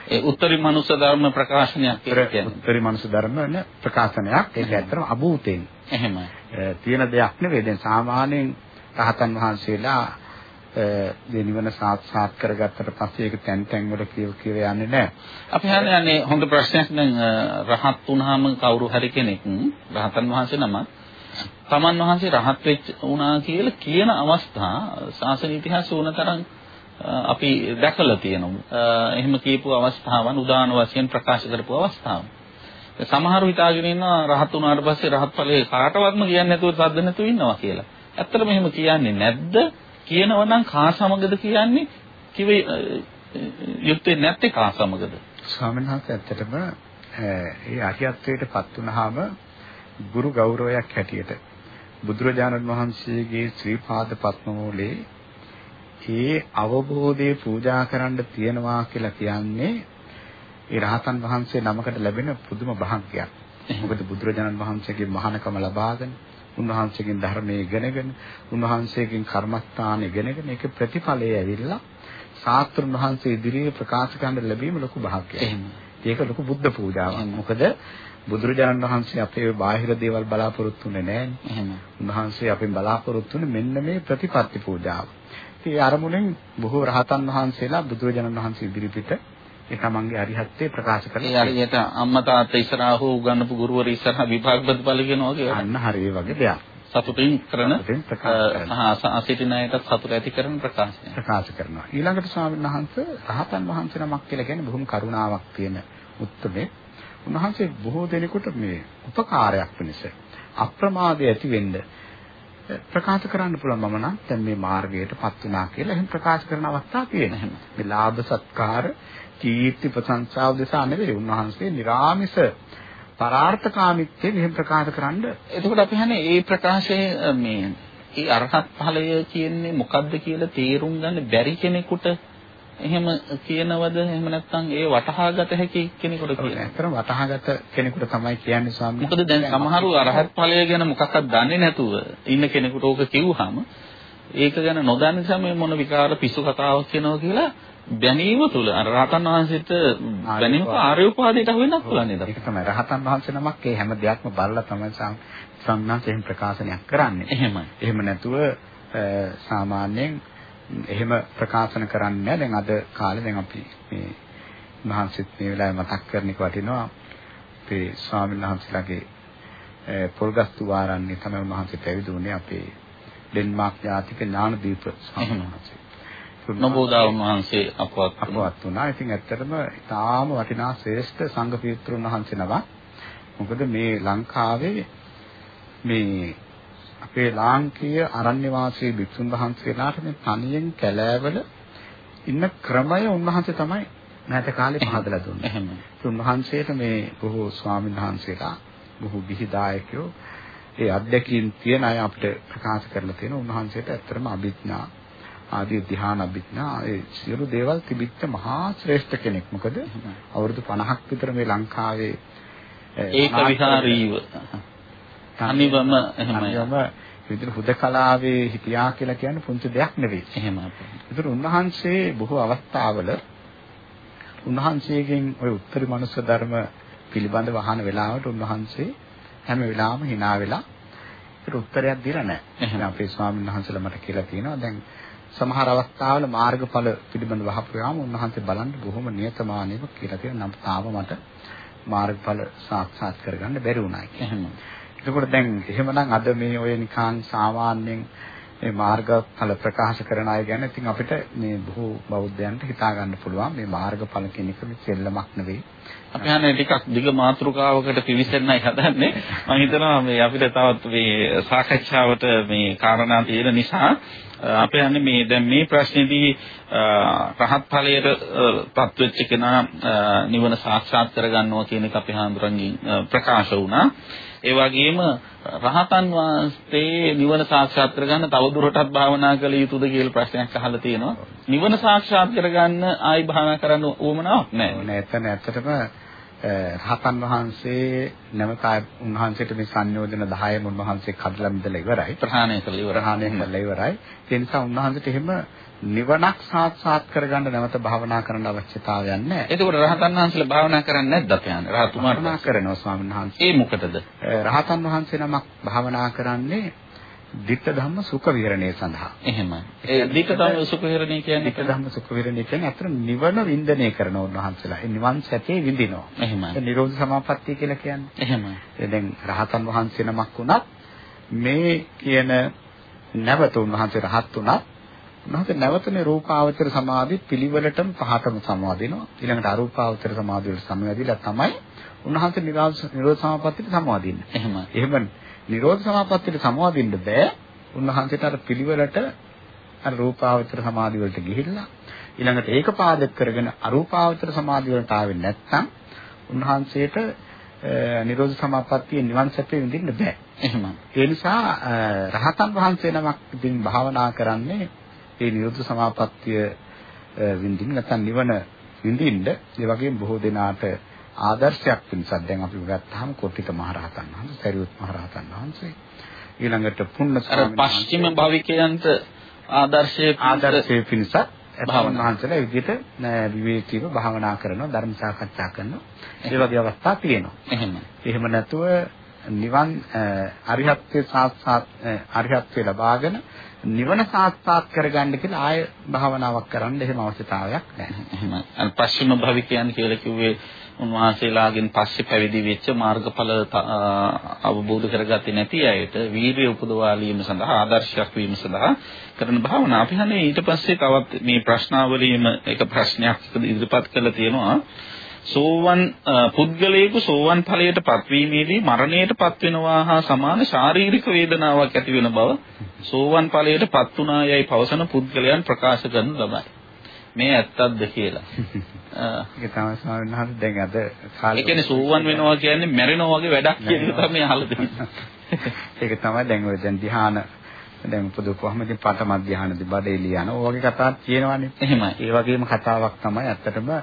ඒ උත්තරී මනුෂ්‍ය ධර්ම ප්‍රකාශනයක් කියන්නේ. උත්තරී මනුෂ්‍ය ධර්ම න ප්‍රකාශනයක්. ඒක ඇත්තටම අභූතෙන්. එහෙමයි. තියෙන දෙයක් නෙවෙයි. දැන් සාමාන්‍යයෙන් රහතන් වහන්සේලා ඒ නිවන සාක්ෂාත් කරගත්තට පස්සේ ඒක තැන් තැන් වල කියව කියව යන්නේ නැහැ. අපි හන්නේ හොඳ ප්‍රශ්නයක් දැන් රහත් වුණාම කවුරු හරි කෙනෙක් රහතන් වහන්සේ නම තමන් වහන්සේ රහත් වෙච්ච වුණා කියලා කියන අවස්ථා සාසන ඉතිහාසයේ උනතරම් අපි දැකලා තියෙනවා. එහෙම කියපු අවස්ථාවන් උදාන වශයෙන් ප්‍රකාශ කරපු අවස්ථාවන්. සමහරව හිතාගෙන ඉන්නවා රහත් වුණාට පස්සේ රහත් ඵලයේ කාටවත්ම කියන්නේ නැතුව සද්ද නැතුව ඉන්නවා කියලා. ඇත්තටම එහෙම කියන්නේ නැද්ද? කියනවා නම් කා සමගද කියන්නේ කිවේ යුක්තේ නැත්තේ කා සමගද? ස්වාමීන් වහන්සේ ඇත්තටම ඒ අරියත්වයටපත් වුනහම ගුරු ගෞරවයක් හැටියට බුදුරජාණන් වහන්සේගේ ශ්‍රී පාද පත්මෝලේ ඒ අවබෝධය පූජා කරන්න තියනවා කියලා කියන්නේ ඒ රහතන් වහන්සේ නමකට ලැබෙන පුදුම භාග්‍යයක්. මොකද බුදුරජාණන් වහන්සේගේ මහානකම ලබාගෙන උන්වහන්සේගෙන් ධර්මයේ ඉගෙනගෙන උන්වහන්සේගෙන් කර්මස්ථාන ඉගෙනගෙන ඒක ප්‍රතිඵලය ඇවිල්ලා ශාස්ත්‍රුන් වහන්සේ ඉදිරියේ ප්‍රකාශ කරන්න ලැබීම ලොකු භාග්‍යයක්. ඒක ලොකු බුද්ධ පූජාවක්. මොකද බුදුරජාණන් වහන්සේ අපේ බාහිර දේවල් බලාපොරොත්තු වෙන්නේ නැහැ. උන්වහන්සේ අපෙන් බලාපොරොත්තු වෙන්නේ මෙන්න මේ ප්‍රතිපත්ති පූජාව. ඉතින් අරමුණෙන් බොහෝ රහතන් වහන්සේලා බුදුරජාණන් වහන්සේ ඉදිරිපිට ඒ තමන්ගේ අරිහත්ත්වය ප්‍රකාශ කරලා ඒ හරියට අම්මා තාත්තා ඉස්සරහා හෝ උගන්වපු ගුරුවරු ඉස්සරහා විභාග ප්‍රතිඵල කියනවා වගේ අන්න හරිය වගේ දෙයක්. සතුටින් කරන. සහ අසිටින අයට සතුට ඇති කරන ප්‍රකාශනය. ප්‍රකාශ කරනවා. ඊළඟට ස්වාමීන් වහන්සේ රහතන් වහන්සේ නමක් කියලා කියන්නේ බොහොම කරුණාවක් තියෙන උත්තරේ. උන්වහන්සේ බොහෝ දෙනෙකුට මේ උපකාරයක් වෙනස අප්‍රමාදය ඇති වෙන්න ප්‍රකාශ කරන්න පුළුවන් මම නම් දැන් මේ මාර්ගයටපත් වුණා කියලා එහෙම ප්‍රකාශ කරන අවස්ථා තියෙන හැම. මේ ලාභ සත්කාර, කීර්ති ප්‍රශංසාව දෙසා නෙවෙයි උන්වහන්සේ निराமிස පරාර්ථකාමීත්වයෙන් එහෙම ප්‍රකාශ කරන්න. එතකොට අපි හන්නේ මේ ප්‍රකාශය මේ ඒ අරහත් ඵලය කියන්නේ මොකද්ද කියලා තේරුම් ගන්න බැරි කෙනෙකුට එහෙම කියනවද එහෙම නැත්නම් ඒ වටහාගත හැකි කෙනෙකුට කියන්නේ. ඇත්තටම වටහාගත කෙනෙකුට තමයි කියන්නේ ස්වාමීන් මොකද දැන් සමහරව අරහත් ඵලය ගැන මොකක්වත් දන්නේ නැතුව ඉන්න කෙනෙකුට ඕක කිව්වහම ඒක ගැන නොදන්න මේ මොන විකාර පිස්සු කතාවක් කියනවා කියලා බැනීම තුල අර රහතන් වහන්සේට බැනීම ආර්ය උපාදයට අහු වෙන්නත් පුළුවන් නේද? ඒක තමයි රහතන් වහන්සේ නමක් ඒ හැම දෙයක්ම බලලා තමයි සම්මාස එහෙම ප්‍රකාශනයක් කරන්නේ. එහෙමයි. එහෙම නැතුව සාමාන්‍යයෙන් එහෙම ප්‍රකාශන කරන්නේ. දැන් අද කාලේ දැන් අපි මේ මහන්සිත් මේ වෙලාවේ මතක් කරන එක වටිනවා. අපේ ස්වාමීන් වහන්සේලාගේ පොල්ගස්තු වාරන්නේ තමයි උන්වහන්සේ පැවිදුනේ අපේ ඩෙන්මාර්ක් ජාතික ඥානදීප ස්වාමීන් වහන්සේ. නබෝදා වහන්සේ අපවත් අපවත් වුණා. ඉතින් ඇත්තටම තාම වටිනා ශ්‍රේෂ්ඨ සංඝ පිටුරුන් වහන්සේ නමක්. මොකද මේ ලංකාවේ මේ අපේ ලාංකීය අරණ්‍ය වාසී භික්ෂුන් වහන්සේලාට මේ තනියෙන් කැලෑවල ඉන්න ක්‍රමය උන්වහන්සේ තමයි නැත කාලේ පහදලා දුන්නේ. එහෙම. උන්වහන්සේට මේ බොහෝ ස්වාමීන් වහන්සේලා බොහෝ විහිදායකයෝ ඒ අධ්‍යක්ීම් තියන අය අපිට ප්‍රකාශ කරලා තියෙන උන්වහන්සේට ඇත්තටම අභිඥා ආදී ධ්‍යාන අභිඥා ඒ සියලු දේවල් තිබිච්ච මහා ශ්‍රේෂ්ඨ කෙනෙක්. මොකද අවුරුදු 50ක් විතර මේ ලංකාවේ ඒක විහාරීව තනිවම එහෙමයි. විතර හුදකලාවේ හිටියා කියලා කියන්නේ පුංචි දෙයක් නෙවෙයි. එහෙමයි. ඒතර උන්වහන්සේ බොහෝ අවස්ථාවල උන්වහන්සේගෙන් ওই උත්තර මනුස්ස ධර්ම පිළිබඳව අහන වෙලාවට උන්වහන්සේ හැම වෙලාවෙම hina වෙලා ඒකට උත්තරයක් දීලා නැහැ. එහෙනම් අපේ ස්වාමීන් වහන්සේලා මට කියලා තියෙනවා දැන් සමහර අවස්ථාවල මාර්ගඵල පිළිබඳව අහපුවාම උන්වහන්සේ බලන්න බොහොම නියතමානීව කියලා තියෙනවා. නම් තාම මට මාර්ගඵල සාක්ෂාත් කරගන්න බැරි වුණා කියලා. එහෙම. එතකොට දැන් එහෙමනම් අද මේ ඔය නිකන් සාමාන්‍යයෙන් මේ මාර්ගඵල ප්‍රකාශ කරන අය ගැන ඉතින් අපිට මේ බොහෝ බෞද්ධයන්ට හිතා ගන්න පුළුවන් මේ මාර්ගඵල කියන එක මෙච්චෙල්ලමක් නෙවෙයි. අපි හන්නේ ටිකක් දිග මාතෘකාවකට පිවිසෙන්නයි හදන්නේ. මම හිතනවා මේ අපිට තවත් මේ සාකච්ඡාවට මේ කාරණා තියෙන නිසා අපි හන්නේ මේ දැන් මේ ප්‍රශ්නේදී රහත් ඵලයට පත්වෙච්ච කෙනා නිවන සාක්ෂාත් කරගන්නවා කියන එක අපි හඳුරන්ගින් ප්‍රකාශ වුණා. ඒ වගේම රහතන් වහන්සේ නිවන සාක්ෂාත් කරගන්න තවදුරටත් භාවනා කළ යුතුද කියලා ප්‍රශ්නයක් අහලා තියෙනවා. නිවන සාක්ෂාත් කරගන්න ආයි භාවනා කරන්න උවමනාවක් නැහැ. නෑ එතන ඇත්තටම රහතන් වහන්සේ නැවත උන්වහන්සේට මේ සංයෝජන 10ම උන්වහන්සේ කඩලා මිදලා ඉවරයි. ප්‍රහාණය කළා ඉවරයි. ප්‍රහාණය කළා ඉවරයි. ඒ නිසා උන්වහන්සේට එහෙම නිවනක් සාක්ෂාත් කරගන්න නැවත භාවනා කරන්න අවශ්‍යතාවයක් නැහැ. එතකොට රහතන් වහන්සේලා භාවනා කරන්නේ නැද්ද අපේ අන්න? රහතුමාට කරනවා ස්වාමීන් වහන්සේ. ඒ මොකටද? රහතන් වහන්සේ නමක් භාවනා කරන්නේ ditta ධම්ම සුඛ විහරණය සඳහා. එහෙමයි. ඒ ditta ධම්ම සුඛ විහරණය කියන්නේ ditta ධම්ම සුඛ විහරණය කියන්නේ අතන නිවන වින්දනය කරන උන්වහන්සේලා. ඒ නිවන් සැපේ විඳිනවා. එහෙමයි. ඒ නිරෝධ සමාපත්තිය කියලා කියන්නේ. එහෙමයි. දැන් රහතන් වහන්සේ නමක් වුණත් මේ කියන නැවත උන්වහන්සේ රහත් වුණත් උන්වහන්සේ නැවතනේ රූපාවචර සමාධි පිළිවෙලටම පහටම සමාදිනවා. ඊළඟට අරූපාවචර සමාධි වලට සමවැදිලා තමයි උන්වහන්සේ නිරෝධ සමාපත්තියට සමාදින්නේ. එහෙමයි. එහෙම නිරෝධ සමාපත්තියට සමාදින්න බෑ. උන්වහන්සේට අර පිළිවෙලට අර රූපාවචර සමාධි වලට ගිහිල්ලා ඊළඟට ඒක පාදක කරගෙන අරූපාවචර සමාධි වලට ආවෙ නැත්නම් උන්වහන්සේට නිරෝධ සමාපත්තිය නිවන් සැපේ විඳින්න බෑ. එහෙමයි. ඒ නිසා රහතන් වහන්සේ නමක් ඉතින් භාවනා කරන්නේ මේ නිරෝධ සමාපත්තිය විඳින්න නැත්නම් නිවන විඳින්න ඒ වගේම බොහෝ දෙනාට ආදර්ශයක් පිණිසක් දැන් අපි ගත්තාම කොට්ටිත මහරහතන් වහන්සේ, සරියුත් මහරහතන් වහන්සේ ඊළඟට පුන්න පශ්චිම භාවිකයන්ට ආදර්ශයේ ආදර්ශයේ පිණිසක් භාවනා වහන්සේලා විදිහට විවේකීව භාවනා කරනවා ධර්ම සාකච්ඡා කරනවා ඒ වගේ අවස්ථා තියෙනවා. එහෙම. එහෙම නැතුව නිවන් අරිහත්ත්වයේ සාක්ෂාත් අරිහත්ත්වයේ ලබාගෙන නිවන සාක්ෂාත් කරගන්න කියලා ආය භාවනාවක් කරන්න එහෙම අවශ්‍යතාවයක් නැහැ. එහෙම. අර පස්චිම භවිකයන් කියලා කිව්වේ උන්වහන්සේලාගෙන් පස්සේ පැවිදි වෙච්ච මාර්ගඵල අවබෝධ කරගත්තේ නැති අයට වීරිය උපදවාලීම සඳහා ආදර්ශයක් වීම සඳහා කරන භාවනා. අපි හන්නේ ඊට පස්සේ තවත් මේ ප්‍රශ්නාවලියේම එක ප්‍රශ්නයක් ඉදිරිපත් කරලා තියෙනවා. සෝවන් පුද්ගලයෙකු සෝවන් ඵලයට පත්වීමේදී මරණයට පත් වෙනවා හා සමාන ශාරීරික වේදනාවක් ඇති වෙන බව සෝවන් ඵලයට පත් වුණා යයි පවසන පුද්ගලයන් ප්‍රකාශ කරන ලබයි. මේ ඇත්තක්ද කියලා. ඒක තමයි ස්වාමීන් වහන්සේ දැන් අද කාලේ ඒ කියන්නේ සෝවන් වෙනවා කියන්නේ මැරෙනවා වගේ වැඩක් කියන තමයි අහලා තියෙන්නේ. ඒක තමයි දැන් ඔය දැන් ධ්‍යාන දැන් උපදවපුවාම ඉතින් පතම ධ්‍යානදී බඩේ ලියන ඔය වගේ කතාවක් තියෙනවානේ. එහෙමයි. ඒ වගේම කතාවක් තමයි ඇත්තටම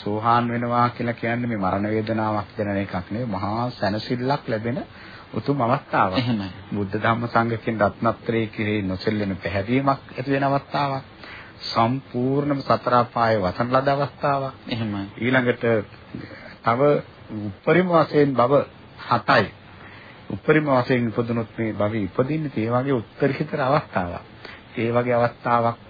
සෝහාන් වෙනවා කියලා කියන්නේ මේ මරණ වේදනාවක් දැනෙන එකක් නෙවෙයි මහා සැනසෙල්ලක් ලැබෙන උතුම් අවස්ථාවක්. එහෙමයි. බුද්ධ ධම්ම සංඝ කියන රත්නත්‍රයේ කෙරෙහි නොසෙල්ලෙන පැහැදීමක් ඇති වෙන අවස්ථාවක්. සම්පූර්ණම සතර අපාය වසන ලද අවස්ථාවක්. එහෙමයි. ඊළඟට තව උපරිම වශයෙන් බව හතයි. උපරිම වශයෙන් ඉපදුනොත් මේ භවී ඉපදින්නේ ඒ වගේ උත්තරීතර අවස්ථාවක්. ඒ වගේ අවස්ථාවක්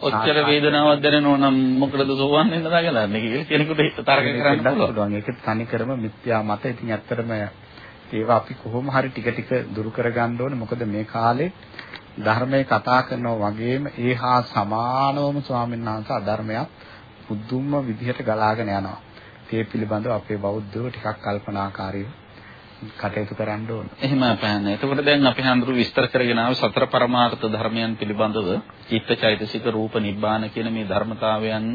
ඔච්චර වේදනාවක් දැනෙනවා නම් මොකටද සෝවන් වෙන්න දාගලන්නේ කියලා කෙනෙකුට තර්ක කරන්න පුළුවන්. ඒක තනි කරම මිත්‍යා මත. ඉතින් ඇත්තටම ඒවා අපි කොහොම හරි ටික ටික දුරු කරගන්න ඕනේ. මොකද මේ කාලේ ධර්මයේ කතා කරනවා වගේම ඒ හා සමානවම ස්වාමීන් වහන්සේ අධර්මයක් පුදුම විදිහට ගලාගෙන යනවා. ඒ පිළිබඳව අපේ බෞද්ධයෝ ටිකක් කල්පනාකාරීව කටයුතු කරන්න ඕන. එහෙම අපහන්නේ. එතකොට දැන් අපි හඳුරු විස්තර කරගෙන ආව සතර පරමාර්ථ ධර්මයන් පිළිබඳව චිත්තචෛතසික රූප නිබ්බාන කියන මේ ධර්මතාවයන්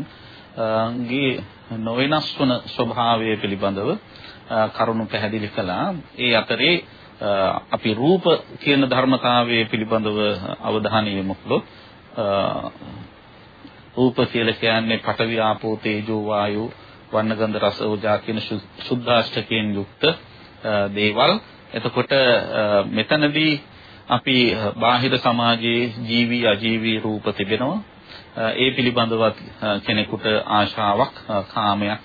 ගේ නොවෙනස් වන ස්වභාවය පිළිබඳව කරුණු පැහැදිලි කළා. ඒ අතරේ අපි රූප කියන ධර්මතාවයේ පිළිබඳව අවධානය යොමු කළොත් රූප කියලා කියන්නේ පඨවි ආපෝ තේජෝ වායු වර්ණගන්ධ රස ඕජා කියන සුද්ධාෂ්ටකයෙන් යුක්ත දේවල්. එතකොට මෙතනදී අපි බාහිර සමාජයේ ජීවි අජීවි රූප තිබෙනවා. ඒ පිළිබඳවත් කෙනෙකුට ආශාවක් කාමයක්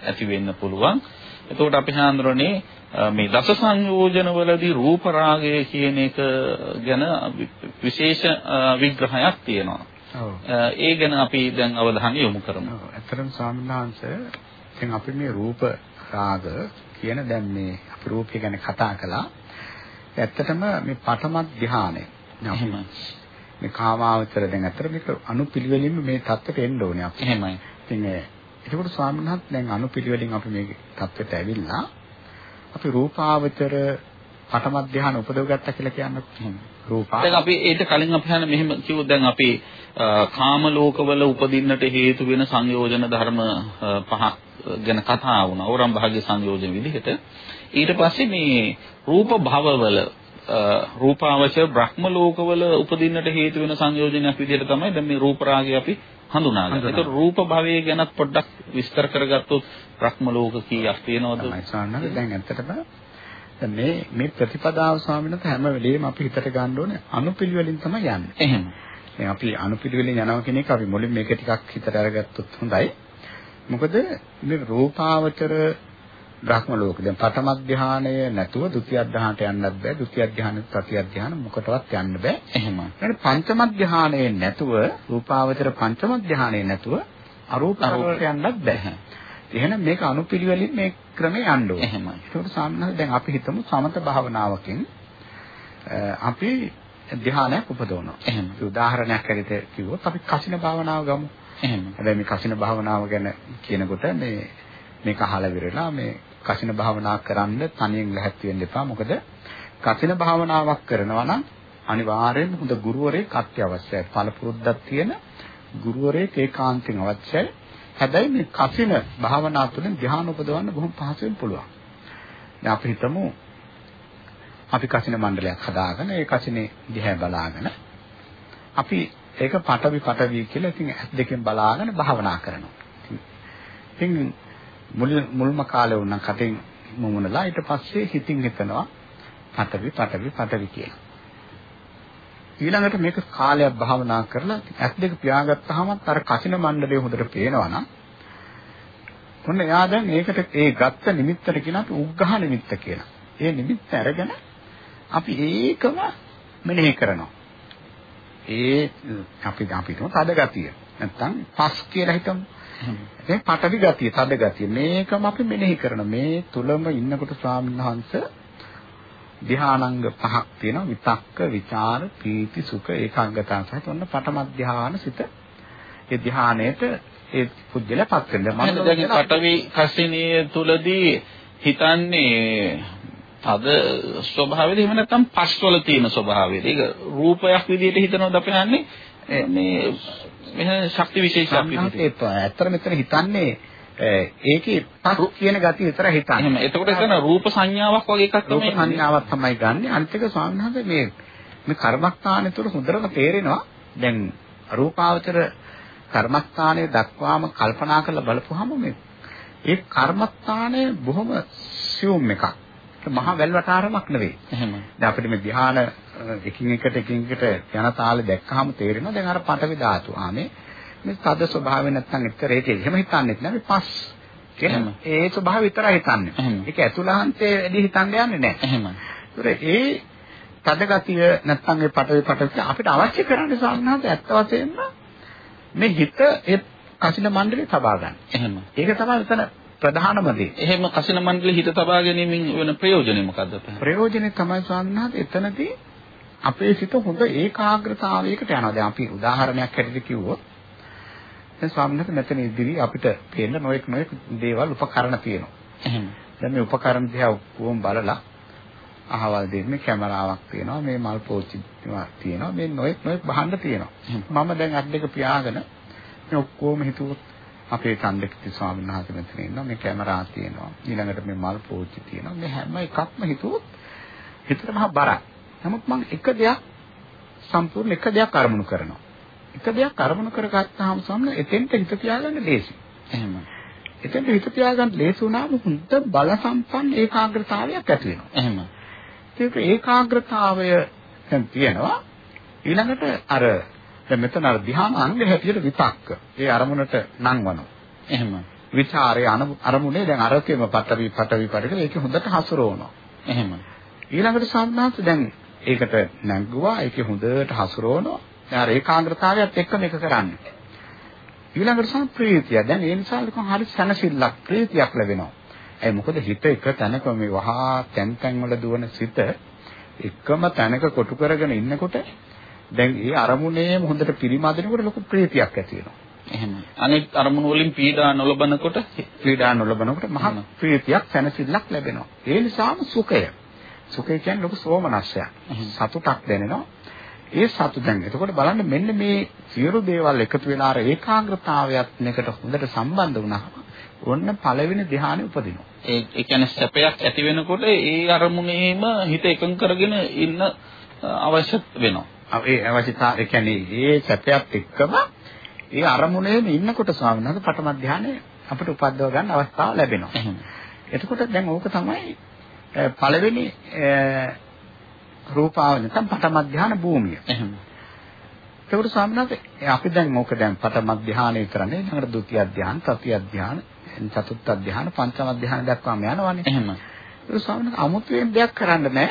ඇති වෙන්න පුළුවන්. එතකොට අපි හඳුරන්නේ මේ දස සංයෝජනවලදී රූප රාගය කියන එක ගැන විශේෂ විග්‍රහයක් තියෙනවා. ඒ ගැන අපි දැන් අවධානය යොමු කරමු. ඇත්තටම ස්වාමීන් වහන්සේ දැන් අපි මේ රූප රාග කියන දැන් මේ රූපය ගැන කතා කළා. ඇත්තටම මේ පඨම ධානය. මේ කාමාවචර දැන් අතර මේක අනුපිළිවෙලින්ම මේ தත්ත්වයට එන්න ඕනේ අපි. එහෙමයි. ඉතින් ඒකට ස්වාමීන් වහන්සේ දැන් අනුපිළිවෙලින් අපි මේ தත්ත්වයට ඇවිල්ලා අපි රූපාවචර පඨම ධානය උපදව ගත්තා කියලා කියන්නකො. රූපා. දැන් අපි ඊට කලින් අපි හන මෙහෙම කිව්වොත් දැන් අපි කාම ලෝකවල උපදින්නට හේතු වෙන සංයෝජන ධර්ම පහක් ගැන කතා වුණා. ඕරම් භාග්‍ය සංයෝජන විදිහට. ඊට පස්සේ මේ රූප භවවල රූපාවචර බ්‍රහ්ම ලෝකවල උපදින්නට හේතු වෙන සංයෝජනයක් විදිහට තමයි දැන් මේ රූප රාගය අපි හඳුනාගන්නේ. ඒක රූප භවයේ ගැනත් පොඩ්ඩක් විස්තර කරගත්තොත් බ්‍රහ්ම ලෝක කීයක් තියෙනවද? දැන් ඇත්තටම මේ මේ ප්‍රතිපදාව ස්වාමීන් වහන්සේ හැම වෙලෙම අපි හිතට ගන්න ඕනේ අනුපිළිවෙලින් තමයි යන්නේ. එහෙම. දැන් අපි අනුපිළිවෙලින් යනවා කියන එක අපි මුලින් මේක ටිකක් හිතට අරගත්තොත් හොඳයි. මොකද මේ රූපාවචර බ්‍රහ්ම ලෝක. දැන් පඨම ධානය නැතුව ဒုတိ ය ධානයට යන්නත් බෑ. ဒုတိ ය ධානය තෘතිය ධානය මොකටවත් යන්න බෑ. එහෙම. ඊට පංචම ධානයේ නැතුව රූපාවචර පංචම ධානයේ නැතුව අරූප අරූප යන්නත් බෑ. එහෙනම් මේක අනුපිළිවෙලින් මේ ක්‍රමේ යන්න ඕනේ. එහෙමයි. ඒකට සාමාන්‍යයෙන් දැන් අපි හිතමු සමත භාවනාවකින් අපි ධානයක් උපදවනවා. එහෙම. උදාහරණයක් ඇරෙට කිව්වොත් අපි කසින භාවනාව ගමු. එහෙම. හැබැයි මේ කසින භාවනාව ගැන කියනකොට මේ මේක අහලා විරලා මේ කසින භාවනා කරන්න තනියෙන් ලැහැත්ති වෙන්න එපා. මොකද කසින භාවනාවක් කරනවා නම් අනිවාර්යෙන්ම හොඳ ගුරුවරයෙක් අත්‍යවශ්‍යයි. පළපුරුද්දක් තියෙන ගුරුවරයෙක් ඒකාන්තයෙන් අවශ්‍යයි. හැබැයි මේ කසින භාවනා තුළින් ධ්‍යාන උපදවන්න බොහොම පහසුවෙන් පුළුවන්. දැන් අපි හිතමු අපි කසින මණ්ඩලයක් හදාගෙන ඒ කසිනේ දිහා බලාගෙන අපි ඒක පටවි පටවි කියලා ඉතින් ඇස් දෙකෙන් බලාගෙන භාවනා කරනවා. ඉතින් මුල් මුල්ම කාලේ වුණා කටින් මුමුණලා ඊට පස්සේ හිතින් හිතනවා පටවි පටවි පටවි කියලා. ඊළඟට මේක කාලයක් භාවනා කරලා ඇස් දෙක පියාගත්තාම අර කසින මණ්ඩලය හොඳට පේනවා නම් ඔන්න එයා දැන් ඒකට ඒ ගත්ත නිමිත්තට කියන අපි උග්ඝහ නිමිත්ත කියලා. ඒ නිමිත්ත අරගෙන අපි ඒකම මෙනෙහි කරනවා. ඒ අපි අපි තුම තද ගතිය. නැත්තම් පස් කියලා හිතමු. ඒ පටවි ගතිය, තද ගතිය. මේකම අපි මෙනෙහි කරන මේ තුලම ඉන්නකොට ස්වාමීන් වහන්සේ ධානාංග පහක් තියෙනවා. විතක්ක, ਵਿਚාර, පීති, සුඛ, ඒකාග්‍රතාව සහිත ඔන්න පඨම ධානය සිත. ඒ ධානයේට ඒ පුද්ගලයාපත් වෙන්න. මම දැන් පටවි කසිනිය තුලදී හිතන්නේ තද ස්වභාවයද එහෙම නැත්නම් පස්වල තියෙන ස්වභාවයද? ඒක රූපයක් විදිහට හිතනවද අපි හන්නේ මේ මෙහෙ ශක්ති විශේෂයක් විදිහට. ඇත්තට මෙතන හිතන්නේ ඒකේ පස් කියන ගතිය විතර හිතන්නේ. එහෙම. එතකොට එතන රූප සංඥාවක් වගේ එකක් තමයි. රූප සංඥාවක් තමයි ගන්නෙ. අනිත් එක ස්වාමීන් මේ මේ කර්මස්ථානය තුළ හොඳටම තේරෙනවා. දැන් රූපාවචර කර්මස්ථානයේ දක්වාම කල්පනා කරලා බලපුවාම මේ ඒ කර්මස්ථානය බොහොම සියුම් එකක්. මහා වැල් වටාරමක් නෙවෙයි. එහෙම. දැන් අපිට මේ ධ්‍යාන එකින් එකට එකින් එකට යන තාලේ දැක්කහම තේරෙනවා දැන් අර පටවි ධාතු ආනේ මේ තද ස්වභාවය නැත්තම් එක්තර ඒකේ එහෙම හිතන්නෙත් නෑ මේ පස් කියන ඒ ස්වභාවය විතරයි හිතන්නේ. ඒක ඇතුළහන්තේ වැඩි හිතන්න යන්නේ නෑ. එහෙම. ඒ තද ගතිය නැත්තම් ඒ පටවි පටවි අපිට අවශ්‍ය කරන්නේ සාමාන්‍යයෙන් ඇත්ත වශයෙන්ම මේ හිත ඒ කසින මණ්ඩලේ තබා ගන්න. එහෙම. ඒක තමයි එතන ප්‍රධානම දේ. එහෙම කසින මණ්ඩලේ හිත තබා ගැනීමෙන් වෙන ප්‍රයෝජනෙ මොකද්ද? ප්‍රයෝජනෙ තමයි ස්වාමීනාත් එතනදී අපේ සිත හොඳ ඒකාග්‍රතාවයකට යනවා. දැන් අපි උදාහරණයක් හැටියට කිව්වොත් දැන් ස්වාමීනාත් මෙතන ඉදිරි අපිට පේන නොඑක් නොඑක් දේවල් උපකරණ තියෙනවා. එහෙම. දැන් මේ උපකරණ දිහා ඔක්කොම බලලා අහවල් දෙන්නේ කැමරාවක් තියෙනවා මේ මල් පෝච්චි තියෙනවා මේ නොඑක් නොඑක් බහන්න තියෙනවා මම දැන් අත් දෙක පියාගෙන මේ ඔක්කොම හිතුවොත් අපේ චන්දකිති ස්වාමීන් වහන්සේ මෙතන ඉන්නවා. මේ කැමරා තියෙනවා. ඊළඟට මේ මල් පෝච්චි තියෙනවා. මේ හැම එකක්ම හිතුවොත් හිතට මහා බරක්. නමුත් මම එක දෙයක් සම්පූර්ණ එක දෙයක් අරමුණු කරනවා. එක දෙයක් අරමුණු කරගත්තාම සම්ම එතෙන්ට හිත තියාගන්න ලේසි. එහෙම. එතෙන්ට හිත තියාගන්න ලේසි වුණාම හොඳ බල සම්පන්න ඒකාග්‍රතාවයක් ඇති වෙනවා. එහෙම. ඒක ඒකාග්‍රතාවය දැන් තියෙනවා. ඊළඟට අර දැන් මෙතන අර ධ්‍යාන අංග හැටියට විතක්ක. ඒ අරමුණට නංවනවා. එහෙම. විචාරයේ අරමුණේ දැන් අරකෙම පටවි පටවි පටවි ඒක හොඳට හසුරවනවා. එහෙම. ඊළඟට සම්මාස දැන් ඒකට නැග්ගුවා ඒකේ හොඳට හසුරවනවා. දැන් අර ඒකාග්‍රතාවයත් එක්ක මේක කරන්නේ. ඊළඟට සම් ප්‍රීතිය. දැන් ඒ නිසා හරි සනසිල්ලක් ප්‍රීතියක් ලැබෙනවා. ඒ මොකද හිත එක තැනක මේ වහා තැන් තැන් වල දුවන සිත එකම තැනක කොටු කරගෙන ඉන්නකොට දැන් ඒ අරමුණේම හොඳට පිරිමදිනකොට ලොකු ප්‍රීතියක් ඇති වෙනවා. එහෙම. අනෙක් අරමුණු වලින් පීඩා නොලබනකොට පීඩා නොලබනකොට මහා ප්‍රීතියක් සැනසෙල්ලක් ලැබෙනවා. ඒ නිසාම සුඛය. සුඛය කියන්නේ ලොකු සෝමනස්සයක්. සතුටක් දැනෙනවා. ඒ සතුට දැන් එතකොට බලන්න මෙන්න මේ සියලු දේවල් එකතු වෙලා අර ඒකාග්‍රතාවයත් එකට හොඳට සම්බන්ධ වුණාම ඔන්න පළවෙනි ධ්‍යානෙ උපදිනවා. ඒ ඒ කියන්නේ සැපයක් ඇති වෙනකොට ඒ අරමුණේම හිත එකඟ කරගෙන ඉන්න අවශ්‍ය වෙනවා. ඒ අවශ්‍යතාව ඒ කියන්නේ ඒ සැපයත් එක්කම ඒ අරමුණේම ඉන්නකොට ස්වාමීන් වහන්සේ පඨම ධ්‍යානෙ අපිට උපද්දව ගන්න අවස්ථාව ලැබෙනවා. එතකොට දැන් ඕක තමයි පළවෙනි රූපාව නැත්නම් පඨම ධ්‍යාන භූමිය. එහෙම. ඒකට ස්වාමීන් වහන්සේ අපි දැන් ඕක දැන් පඨම ධ්‍යානෙ කරන්නේ ඊළඟට ဒုတိ ය ධ්‍යාන, තතිය ධ්‍යාන, චතුත්ථ ධ්‍යාන, පංචම ධ්‍යාන දක්වාම යනවනේ. එහෙම. ඒක ස්වාමීන් වහන්සේ අමුතුවෙන් දෙයක් කරන්න බෑ.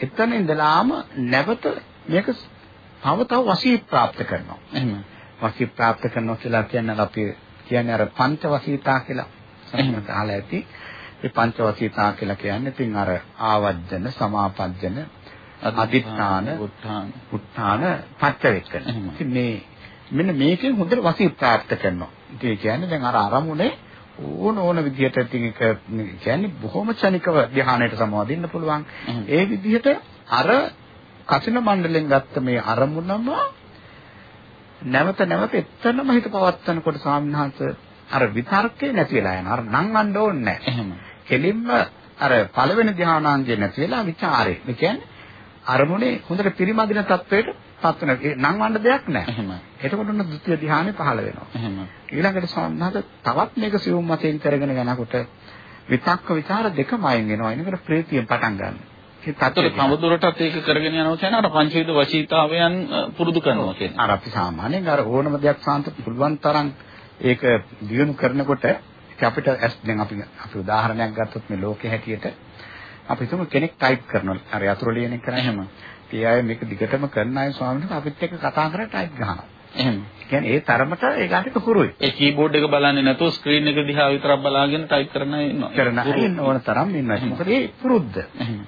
එතන ඉඳලාම නැවත මේක තව තව වශී ප්‍රාප්ත කරනවා. එහෙම. වශී ප්‍රාප්ත කරනවා කියලා කියන්නේ අපි කියන්නේ අර පංච වශීතා කියලා. එහෙම අහලා ඇති. ඒ පංච වශීතා කියලා කියන්නේ ඉතින් අර ආවජ්ජන, සමාපජ්ජන, අදිත්‍යාන, උත්ථාන, උත්ථාන පච්චවෙක්කන. ඉතින් මේ මෙන්න මේකෙන් හොඳට වශී ප්‍රාප්ත කරනවා. ඒ කියන්නේ දැන් අර අරමුණේ ඕන ඕන විදිහට ඒක කියන්නේ බොහොම ක්ෂණිකව ධ්‍යානයට සමවදින්න පුළුවන්. ඒ විදිහට අර කසින මණ්ඩලෙන් ගත්ත මේ අරමුණම නැවත නැවත එතනම හිත පවත්වනකොට ස්වාමීන් අර විතර්කේ නැති වෙලා යනවා. අර නංවන්න ඕනේ නැහැ. එහෙම. කෙලින්ම අර පළවෙනි ධ්‍යානාංගය නැති වෙලා ਵਿਚාරේ. ඒ කියන්නේ අරමුණේ හොඳට පිරිමදින තත්වයට පත් වෙන ඒ නංවන්න දෙයක් නැහැ. එහෙම. එතකොට උන ද්විතිය ධානය පහළ වෙනවා. එහෙම. ඊළඟට සම්හත තවත් මේක සියුම් වශයෙන් කරගෙන යනකොට විතක්ක ਵਿਚාර දෙකම අයින් වෙනවා. එනකොට ප්‍රීතියෙන් පටන් ගන්නවා. ඒතතර සමුදුරටත් ඒක කරගෙන යනවා කියන්නේ අර පංචවිද වශීතාවයන් පුරුදු කරනවා කියන්නේ. අර අපි සාමාන්‍යයෙන් අර ඕනම දෙයක් සාන්ත පුළුවන් තරම් ඒක දියුණු කරනකොට අපිට දැන් අපි අපි උදාහරණයක් ගත්තොත් මේ ලෝකයේ හැටියට අපි හිතමු කෙනෙක් ටයිප් කරනවා. අර යතුරු ලියන එක කරා එහෙම. ඒ අය මේක දිගටම කරන අය ස්වාමීන් වහන්සේ අපිත් එක්ක කතා කරලා ටයිප් ගහනවා. එහෙම. කියන්නේ ඒ තරමට ඒ ගානට කුරුයි. ඒ කීබෝඩ් එක බලන්නේ නැතුව ස්ක්‍රීන් එක දිහා විතරක් බලාගෙන ටයිප් කරන අය ඉන්නවා. කරන අය ඕන තරම් ඉන්නවා. මොකද ඒ පුරුද්ද.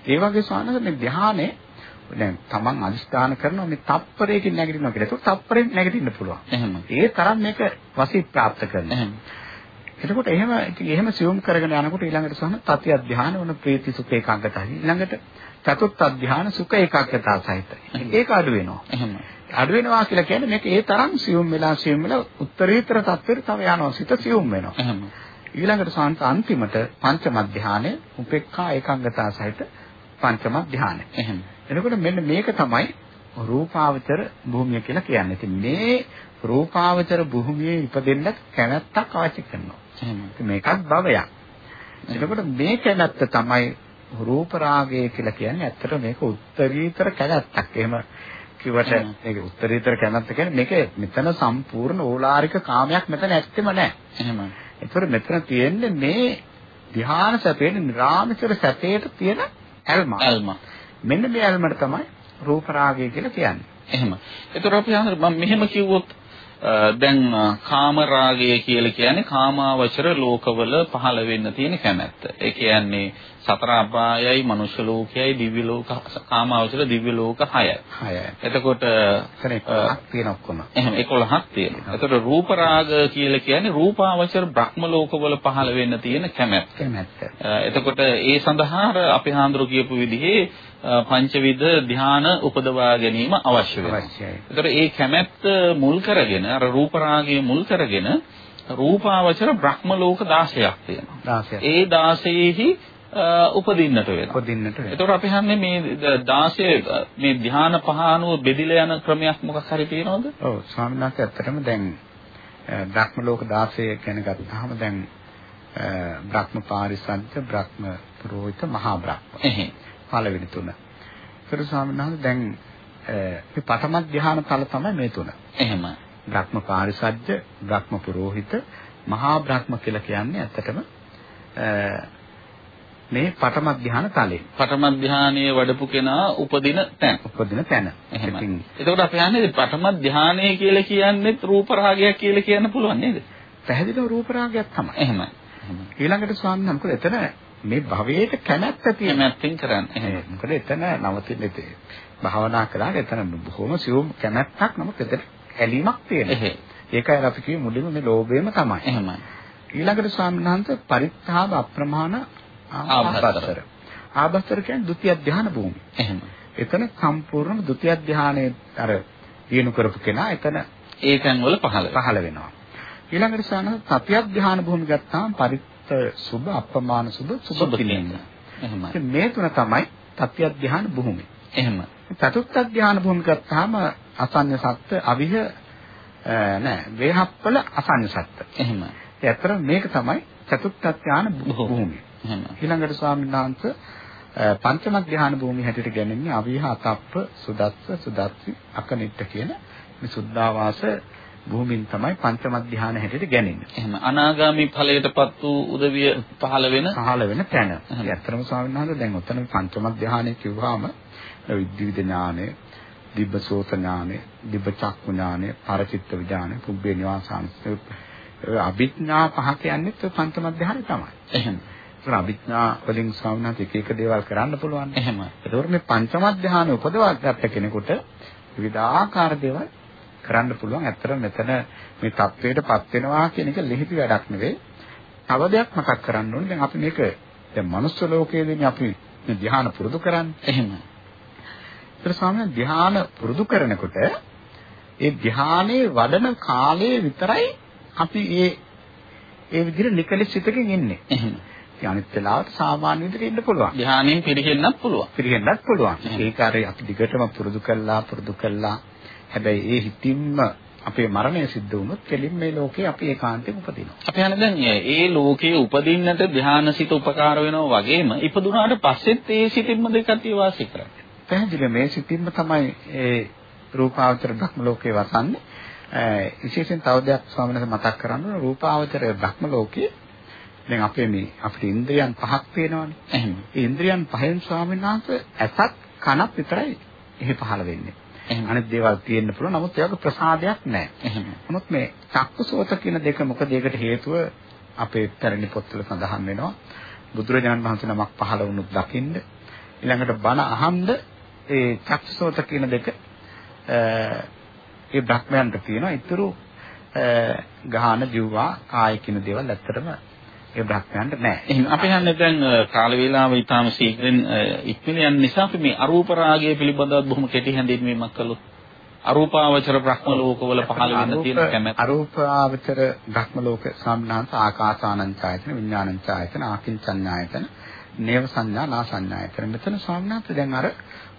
ඒ වගේ වහන්සේ මේ ධ්‍යානෙ දැන් තමන් අදිස්ථාන කරනවා මේ තප්පරයකින් නැගිටිනවා කියලා. ඒක තප්පරෙන් නැගිටින්න පුළුවන්. එහෙම. ඒ තරම් මේක වසී ප්‍රාප්ත කරනවා. එහෙම. එතකොට එහෙම ඉතින් එහෙම සියුම් කරගෙන යනකොට ඊළඟට සහන තති අධ්‍යාන වන ප්‍රීති සුඛ ඒකාග්‍රතාවයි. ඊළඟට චතුත් අධ්‍යාන සුඛ ඒකාග්‍රතාව සහිතයි. ඒක අඩු වෙනවා. එහෙම. අඩු වෙනවා කියලා කියන්නේ මේක ඒ තරම් සියුම් වෙලා සියුම් වෙලා උත්තරීතර තත්ත්වෙට තව යනවා. සිත සියුම් වෙනවා. එහෙම. ඊළඟට සාන්ත අන්තිමට පංචම ධානය උපේක්ඛා ඒකාග්‍රතාව සහිත පංචම ධානය. එහෙම. එතකොට මෙන්න මේක තමයි රූපාවචර භූමිය කියලා කියන්නේ. ඉතින් මේ රූපාවචර භූමියේ ඉපදෙන්න කැමැත්තක් අවශ්‍ය කරනවා. එහෙම. මේකත් භවයක්. එතකොට මේ කැමැත්ත තමයි රූප රාගය කියලා කියන්නේ ඇත්තට මේක උත්තරීතර කැමැත්තක්. එහෙම කිව්වට මේක උත්තරීතර කැමැත්ත කියන්නේ මේක මෙතන සම්පූර්ණ ඕලාරික කාමයක් මෙතන ඇත්තෙම නැහැ. එහෙම. ඒතර මෙතන තියෙන්නේ මේ ධ්‍යාන සැපේන නිරාමචර සැපේට තියෙන ඇල්ම. ඇල්ම. මෙන්න මේ ඇල්මට තමයි රූප රාගය කියලා කියන්නේ. එහෙම. ඒතර අපි අහන්න මම මෙහෙම කිව්වොත් දැන් කාම රාගය කියලා කියන්නේ කාමාවචර ලෝකවල පහළ වෙන්න තියෙන කැමැත්ත. ඒ කියන්නේ සතර අපායයි, මනුෂ්‍ය ලෝකයයි, දිව්‍ය ලෝක, කාමාවචර දිව්‍ය ලෝක 6යි. හයයි. එතකොට එතන එකක් තියෙන ඔක්කොම. එහෙම 11ක් තියෙනවා. එතකොට රූප රාග කියලා කියන්නේ රූපාවචර බ්‍රහ්ම ලෝකවල පහළ වෙන්න තියෙන කැමැත්ත. කැමැත්ත. එතකොට ඒ සඳහා අපේ හාමුදුරු කියපු විදිහේ පංචවිධ ධ්‍යාන උපදවා ගැනීම අවශ්‍ය වෙනවා. අවශ්‍යයි. එතකොට ඒ කැමැත්ත මුල් කරගෙන අර රූප රාගය මුල් කරගෙන රූපාවචර බ්‍රහ්ම ලෝක 16ක් තියෙනවා. 16ක්. ඒ 16ෙහි උපදින්නට වෙනවා. පොදින්නට වෙනවා. එතකොට අපි හන්නේ මේ 16 මේ ධ්‍යාන පහ අනුව බෙදිලා යන ක්‍රමයක් මොකක් හරි තියෙනවද? ඔව් ස්වාමීන් වහන්සේ ඇත්තටම දැන් බ්‍රහ්ම ලෝක 16 ගැන ගත්තාම දැන් බ්‍රහ්ම පාරිසංච බ්‍රහ්ම පුරෝහිත මහා බ්‍රහ්ම එහෙම. පළවෙනි තුන. ඒතර ස්වාමීන් වහන්සේ දැන් මේ පඨම ධ්‍යාන තල තමයි මේ තුන. එහෙම. බ්‍රහ්ම පාරිසජ්ජ බ්‍රහ්ම පුරෝහිත මහා බ්‍රහ්ම කියලා කියන්නේ ඇත්තටම මේ පඨම ධ්‍යාන තලේ පඨම ධානයේ වඩපු කෙනා උපදින තැන. උපදින තැන. එහෙම. ඉතින් එතකොට අපි හන්නේ පඨම ධානය කියලා කියන්නේ රූප රාගයක් කියලා කියන්න පුළුවන් නේද? පැහැදිලිව රූප රාගයක් තමයි. එහෙම. එහෙම. ඊළඟට ස්වාමීන් වහන්සේ මොකද එතන මේ භවයට කැමැත්ත තියෙන. කැමැත්තෙන් කරන්නේ. එහෙම. ඒ මොකද එතන නවතින්නේ තේ. භාවනා කළාට එතන බොහොම සියුම් කැමැත්තක් නමුත් එතන ඇලීමක් තියෙනවා. ඒකයි අපි කිව්වේ මුලින්ම මේ ලෝභයම තමයි. එහෙමයි. ඊළඟට ස්වාමීන් වහන්සේ පරිත්තාව අප්‍රමාණ ආභස්තර. ආභස්තර. ආභස්තර කියන්නේ ဒုတိ ය ධ්‍යාන භූමිය. එහෙම. එතන සම්පූර්ණ ဒုတိ ය ධ්‍යානයේ අර දිනු කරපු කෙනා එතන ඒ තැන් වල පහළ වෙනවා. පහළ වෙනවා. ඊළඟට සාන තතිය ධ්‍යාන භූමිය ගත්තාම පරිත්ත සුභ අප්‍රමාණ සුභ සුභ සුභ පිළින්න. පිළින්න. එහෙමයි. ඉතින් මේ තුන තමයි තතිය ධ්‍යාන භූමිය. එහෙම. චතුත්ථ ධ්‍යාන භූමිය ගත්තාම අසඤ්ඤ සත්ත්‍ය අවිහ නෑ වේහප්පල අසඤ්ඤ සත්ත්‍ය. එහෙම. ඒ අතර මේක තමයි චතුත්ථ ධ්‍යාන භූමිය. ඊළඟට ස්වාමීන් වහන්සේ පංචම ධ්‍යාන භූමිය හැටියට ගැනෙන්නේ අවිහ අතප්ප සුදස්ස සුදස්සි අකනිට්ට කියන මේ සුද්ධාවාස භූමින් තමයි පංචම ධ්‍යාන හැටියට ගැනෙන්නේ. එහෙම. අනාගාමී ඵලයටපත් වූ උදවිය පහළ වෙන පහළ වෙන තැන. ඇත්තටම ස්වාමීන් වහන්සේ දැන් ඔතන පංචම ධ්‍යානය කිව්වහම විද්‍යුත් ඥානය, දිබ්බසෝත ඥානය, දිබ්බ චක්කු ඥානය, පරචිත්ත විඥානය, පුබ්බේ නිවාසාංශ අභිඥා පහ කියන්නේ පංචම ධ්‍යානය තමයි. එහෙම. ඒතර අභිඥා වලින් ස්වාමීන් වහන්සේ එක එක දේවල් කරන්න පුළුවන්. එහෙම. ඒතර මේ පංචම ධානය උපදවා ගත්ත කෙනෙකුට විවිධාකාර දේවල් කරන්න පුළුවන්. ඇත්තට මෙතන මේ தത്വයටපත් වෙනවා කියන එක ලිහිපි වැඩක් නෙවෙයි. තව දෙයක් මතක් කරන්න ඕනේ. දැන් අපි මේක දැන් මනුස්ස ලෝකයේදී අපි මේ ධානය පුරුදු කරන්නේ. එහෙම. ඒතර ස්වාමීන් ධානය පුරුදු කරනකොට ඒ ධානයේ වඩන කාලයේ විතරයි අපි ඒ ඒ විදිහට නිකලෙස් සිතකින් ඉන්නේ. එහෙම. ඒ අනිත් වෙලාවට සාමාන්‍ය විදිහට ඉන්න පුළුවන්. ධානයෙන් පිළිහෙන්නත් පුළුවන්. පිළිගන්නත් පුළුවන්. ඒක අර අපි දිගටම පුරුදු කළා පුරුදු කළා. හැබැයි ඒ හිතින්ම අපේ මරණය සිද්ධ වුණොත් කෙලින් මේ ලෝකේ අපි ඒකාන්තයෙන් උපදිනවා. අපි හන්නේ දැන් ඒ ලෝකයේ උපදින්නට ධානසිත උපකාර වෙනවා වගේම ඉපදුනාට පස්සෙත් ඒ සිතින්ම දෙකට වාසය කරන්නේ. පැහැදිලි මේ සිතින්ම තමයි ඒ රූපාවචර භක්ම ලෝකේ වසන්නේ. විශේෂයෙන් තව දෙයක් ස්වාමීන් වහන්සේ මතක් කරන්න ඕන රූපාවචර භක්ම ලෝකේ දැන් අපේ මේ අපිට ඉන්ද්‍රියන් පහක් තියෙනවානේ. එහෙම. ඒ ඉන්ද්‍රියන් පහෙන් ස්වාමීන් වහන්සේ ඇසත් කනත් විතරයි එහි පහළ වෙන්නේ. එහෙම. අනිත් දේවල් තියෙන්න පුළුවන්. නමුත් ඒවක ප්‍රසාදයක් නැහැ. එහෙම. නමුත් මේ චක්කුසෝත කියන දෙක මොකද ඒකට හේතුව අපේ පැරණි පොත්වල සඳහන් වෙනවා. බුදුරජාණන් වහන්සේ නමක් පහළ වුණොත් දකින්න ඊළඟට බණ අහන්න ඒ චක්කුසෝත කියන දෙක ඒ බ්‍රහ්මයන්ට තියෙනවා. ඊතුරු ගාහන ජීවා කාය කියන දේවල් ඇත්තටම ඒ බ්‍රහ්මයන්ට නැහැ. එහෙනම් අපි හන්නේ දැන් කාල වේලාව ඊටාම ශීඝ්‍රයෙන් ඉක්මන යන නිසා අපි මේ අරූප රාගය පිළිබඳව බොහොම කෙටි හැඳින්වීමක් කළොත් අරූපාවචර බ්‍රහ්ම ලෝකවල පහළ වෙන තියෙන කැමැත්ත අරූපාවචර බ්‍රහ්ම ලෝක සම්නාන්ත ආකාසානං ඡායතන විඥානං ඡායතන ආකින්චඤ්ඤායතන නේව සංඥා නා සංඥායතන මෙතන සම්නාන්ත දැන් අර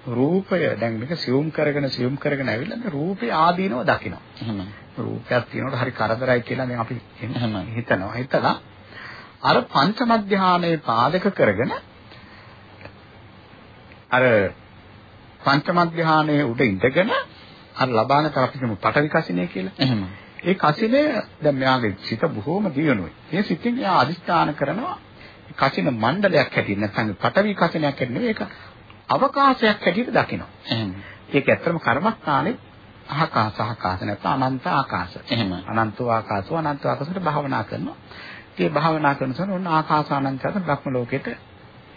රූපය දැන් මේක සියුම් කරගෙන සියුම් කරගෙන ඇවිල්ලා මේ රූපේ ආදීනව දකිනවා. එහෙම. රූපයක් තියෙනකොට හරි කරදරයි කියලා දැන් අපි එහෙම. හිතනවා. හිතලා අර පංචම ධානයේ පාදක කරගෙන අර පංචම ධානයේ උඩ ඉඳගෙන අර ලබාන තර අපි කියමු පටවි කසිනේ කියලා. එහෙම. ඒ කසිනේ දැන් මෙයාගේ සිත බොහොම දියුණුයි. ඒ සිතින් එයා අදිස්ථාන කරනවා කසින මණ්ඩලයක් හැටියට නැත්නම් පටවි කසිනයක් හැටියට නෙවෙයි ඒක අවකාශයක් හැටියට දකිනවා. එහෙම. ඒක ඇත්තම කර්මස්ථානේ අහකාස අහකාස නැත්නම් අනන්ත ආකාශ. එහෙම. අනන්තෝ ආකාශෝ අනන්ත ආකාශයට භාවනා කරනවා. ඒ භාවනා කරනසන ඔන්න ආකාසානන්තයට බ්‍රහ්ම ලෝකෙට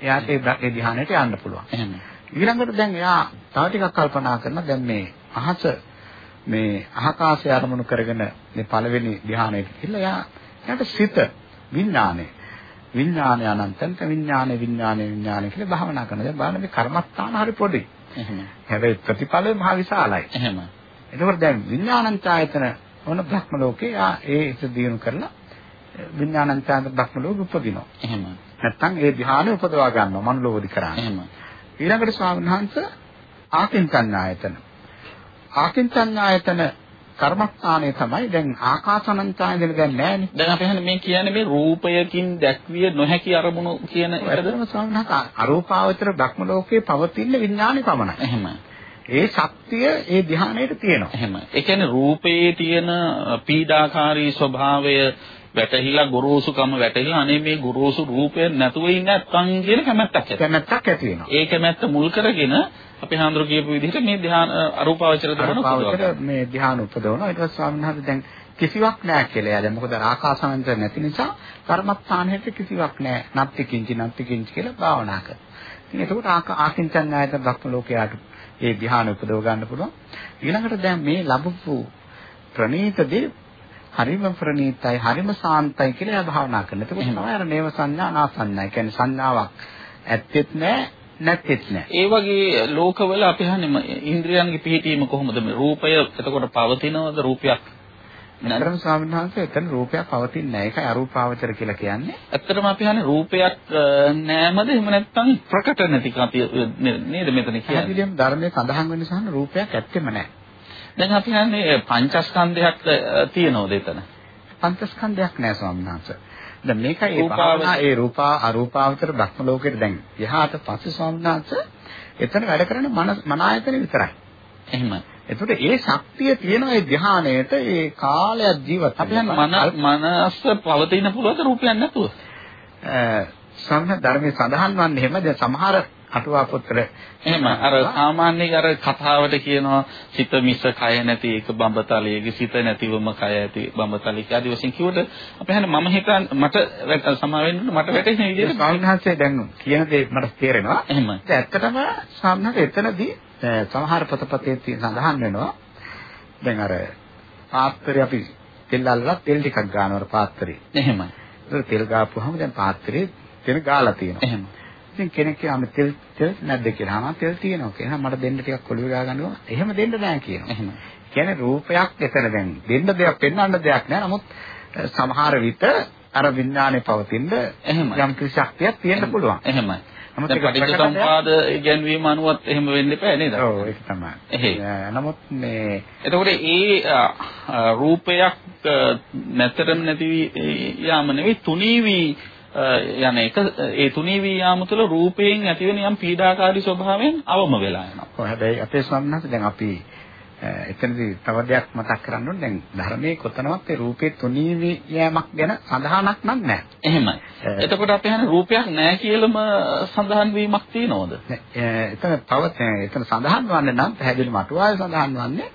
එයාට ඒ ඒ ධ්‍යානයට යන්න පුළුවන්. එහෙම. ඊළඟට දැන් එයා තව ටිකක් කල්පනා කරනවා දැන් මේ අහස මේ අහකාශය අරමුණු කරගෙන මේ පළවෙනි ධ්‍යානයට ගිහිල්ලා එයා එයාට සිත විඥානය විඥානය අනන්තන්ත විඥානය විඥානය විඥානය කියලා භාවනා කරනවා. දැන් බලන්න මේ කර්මස්ථාන හරි පොඩි. එහෙම. හැබැයි ප්‍රතිඵලය මහ විශාලයි. එහෙම. එතකොට දැන් විඥානංචායතන වන බ්‍රහ්ම ලෝකේ ආ ඒ ඉත දිනු කරලා විඥානංචායතන බ්‍රහ්ම ලෝකෙ උපදිනවා. එහෙම. නැත්තම් ඒ ධ්‍යානෙ උපදවා ගන්නවා මනෝලෝධි කරන්නේ. එහෙම. ඊළඟට ස්වාමීන් වහන්සේ ආකින්චඤ්ඤායතන. ආකින්චඤ්ඤායතන කර්මස්ථානයේ තමයි දැන් ආකාසානංචායතන දැන් නැහැනේ. දැන් අපි හන්නේ මේ කියන්නේ මේ රූපයකින් දැක්විය නොහැකි අරමුණු කියන එකද? එතනම ස්වාමීන් වහන්සේ අරූපාවචර බ්‍රහ්ම ලෝකයේ පවතින විඥානෙ පමණයි. එහෙම. ඒ ශක්තිය ඒ ධ්‍යානයට තියෙනවා. එහෙම. ඒ කියන්නේ රූපයේ තියෙන පීඩාකාරී ස්වභාවය වැටහිලා ගොරෝසුකම වැටහිලා අනේ මේ ගොරෝසු රූපය නැතුව ඉන්නේ නැත්තම් කියන කැමැත්තක් ඇති. කැමැත්තක් ඇති වෙනවා. ඒ කැමැත්ත මුල් කරගෙන අපි හාමුදුරු කියපු විදිහට මේ ධ්‍යාන අරූපාවචර ධර්ම අරූපාවචර මේ ධ්‍යාන උපදවනවා. ඊට පස්සේ ස්වාමීන් වහන්සේ දැන් කිසිවක් නැහැ කියලා. එයා දැන් මොකද ආකාසානන්ත නැති නිසා කර්මස්ථානයේ කිසිවක් නැහැ. නත්ති කිංචි නත්ති කිංචි කියලා භාවනා කරනවා. ඉතින් එතකොට ආකින්චඤ්ඤායතන භක්ම ලෝකයට ඒ ධ්‍යාන උපදව ගන්න පුළුවන්. ඊළඟට දැන් මේ ලැබපු ප්‍රණීත දේ හරිම ප්‍රණීතයි හරිම සාන්තයි කියලා එයා භාවනා කරනවා. එතකොට තමයි අර නේව සංඥා නා සංඥා. ඒ කියන්නේ සංඥාවක් ඇත්තෙත් නැහැ නැත්තෙත් නැහැ. ඒ වගේ ලෝකවල අපි හන්නේ ඉන්ද්‍රියන්ගේ පිහිටීම කොහොමද මේ රූපය එතකොට පවතිනවද රූපයක් නතරම ස්වාමීන් වහන්සේ එතන රූපයක් පවතින්නේ නැහැ. ඒකයි අරූපාවචර කියලා කියන්නේ. ඇත්තටම අපි හන්නේ රූපයක් නෑමද එහෙම නැත්නම් ප්‍රකට නැති කතිය නේද මෙතන කියන්නේ. පැහැදිලිවම ධර්මයේ සඳහන් වෙන සහන රූපයක් ඇත්තෙම නැහැ. දැන් අපි හන්නේ පංචස්කන්ධයක් තියෙනවද එතන? පංචස්කන්ධයක් නැහැ ස්වාමීන් වහන්සේ. දැන් මේකයි ඒ භාවනා ඒ රූපා අරූපාවචර භක්ම ලෝකෙට දැන් යහට පස්සේ ස්වාමීන් වහන්සේ එතන වැඩ කරන්නේ මන ආයතන විතරයි. එහෙම. එතකොට ඒ ශක්තිය තියෙන ඒ ධ්‍යානයට ඒ කාලයක් ජීවත් අපි මන මනස පවතින පුළුවන් රූපයක් නැතුව. සම්හ ධර්මයේ සඳහන් වන්නේ එහෙම දැන් සමහර අටුවා පොත්වල එහෙම අර සාමාන්‍ය අර කතාවට කියනවා සිත මිස කය නැති එක බඹතලයේ සිත නැතිවම කය ඇති බඹතලයේ ආදි වශයෙන් කිව්වට අපි හන්නේ මම හිතන් මට සමා වෙන්න මට වැටෙන විදිහට ස්වාමීන් දැන් කියන දේ මට තේරෙනවා. එහෙම. ඇත්තටම සාමාන්‍යයෙන් එතනදී සමහර පොතපතේ සඳහන් වෙනවා. දැන් අර පාත්‍රය අපි තෙල් අල්ලලා තෙල් ටිකක් ගන්නවර පාත්‍රේ. එහෙම ඒක තෙල් ගාපුවාම දැන් පාත්‍රේ තෙල් ගාලා තියෙනවා. එහෙම ඉතින් කෙනෙක් කියනවා තෙල් තෙල් නැද්ද කියලා. හා තෙල් තියෙනවා කියලා. මට දෙන්න ටිකක් කොළුවේ ගා ගන්නවා. එහෙම දෙන්න නෑ කියනවා. එහෙම. කියන්නේ රූපයක් එතන දැන් දෙන්න දෙයක් පෙන්වන්න දෙයක් නෑ. නමුත් සමහර විට අර විඥානේ පවතින යම් කිසි ශක්තියක් තියෙන්න පුළුවන්. එහෙමයි. නමුත් ඒක පටිච්චසමුපාද ඉගැන්වීම අනුවත් එහෙම වෙන්න එපා නේද? ඔව් ඒක තමයි. නමුත් මේ එතකොට ඒ රූපයක් නැතරම නැති යාම නෙවෙයි තුනී වී යන එක ඒ තුනී වී යාම තුළ රූපයෙන් ඇතිවෙන යම් පීඩාකාරී ස්වභාවයෙන් අවම වෙලා යනවා. ඔව් හැබැයි අපේ සම්මත දැන් අපි එතනදී තව දෙයක් මතක් කරන්න ඕනේ දැන් ධර්මයේ කොතනවත් ඒ රූපේ තුනී යෑමක් ගැන සඳහනක් නම් නැහැ. එහෙමයි. එතකොට අපි හන්නේ රූපයක් නැහැ කියලාම සඳහන් වීමක් තියනවද? එතන තව එතන සඳහන් වන්නේ නම් පැහැදිලිව අටුවාවේ සඳහන් වන්නේ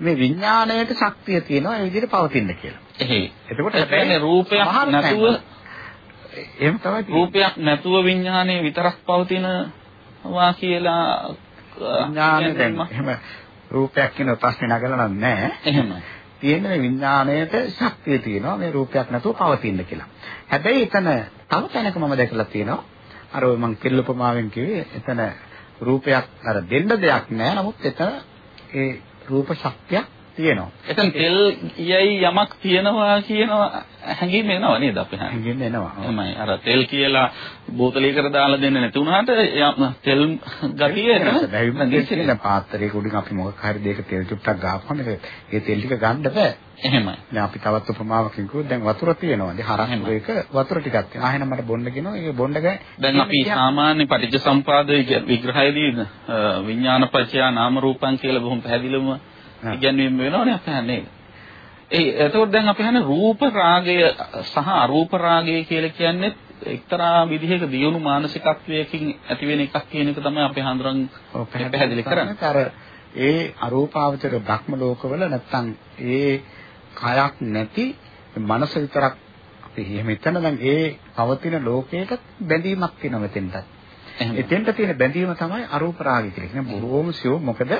මේ විඥාණයට ශක්තිය තියෙනවා ඒ විදිහට පවතින්න කියලා. එහේ. එතකොට හැබැයි රූපයක් නැතුව එහෙම තමයි රූපයක් නැතුව විඥාණය විතරක් පවතිනවා කියලා විඥාණය දැන් එහෙම රූපයක් කියන ප්‍රශ්නේ නගලා නැහැ. එහෙමයි. තියෙන විඥාණයට ශක්තිය තියෙනවා මේ රූපයක් නැතුව පවතින්න කියලා. හැබැයි එතන තව තැනක මම දැකලා තියෙනවා. අර මම කෙල්ලපමාවෙන් කිව්වේ එතන රූපයක් අර දෙන්න දෙයක් නැහැ. නමුත් එතන ඒ රූප ශක්තියක් තියෙනවා. එතන තෙල් යයි යමක් තියෙනවා කියන හැඟීම එනවා නේද අපි හන්නේ. හැඟීම එනවා. එහෙමයි. අර තෙල් කියලා බෝතලයකට දාලා දෙන්න නැති වුණාට තෙල් ගතිය එන බැවිම දෙන්නේ පාත්‍රයක උඩින් අපි මොකක් හරි දෙයක තෙල් චුට්ටක් ගහපුවම ඒ තෙල් ටික ගන්න බෑ. එහෙමයි. දැන් අපි තවත් උපමාවකින් කිව්වොත් දැන් වතුර තියෙනවා. දැන් හරහුරේක වතුර ටිකක් තියෙනවා. ආයෙත් මට බොන්න කියනවා. ඒක බොන්න ගෑ. දැන් අපි සාමාන්‍ය පටිච්ච සම්පාදයේ විග්‍රහයේදී විඥානපච්චය නාම රූපං කියලා බොහොම පැහැදිලිවම ඉගැන්වීම වෙනවනේ අපි හන්නේ. ඒ එතකොට දැන් අපි හන්නේ රූප රාගය සහ අරූප රාගය කියලා කියන්නේ එක්තරා විදිහක දියුණු මානසිකත්වයකින් ඇති වෙන එකක් කියන එක තමයි අපි හඳුරන් පැහැදිලි කරන්නේ. අර ඒ අරූපාවචර භක්ම ලෝකවල නැත්තම් ඒ කයක් නැති මනස විතරක් අපි එහෙම හිතන දැන් ඒ පවතින ලෝකයකට බැඳීමක් තියෙනවා මෙතෙන්ට. එතෙන්ට තියෙන බැඳීම තමයි අරූප රාගය කියලා කියන්නේ. බොහෝම සියුම් මොකද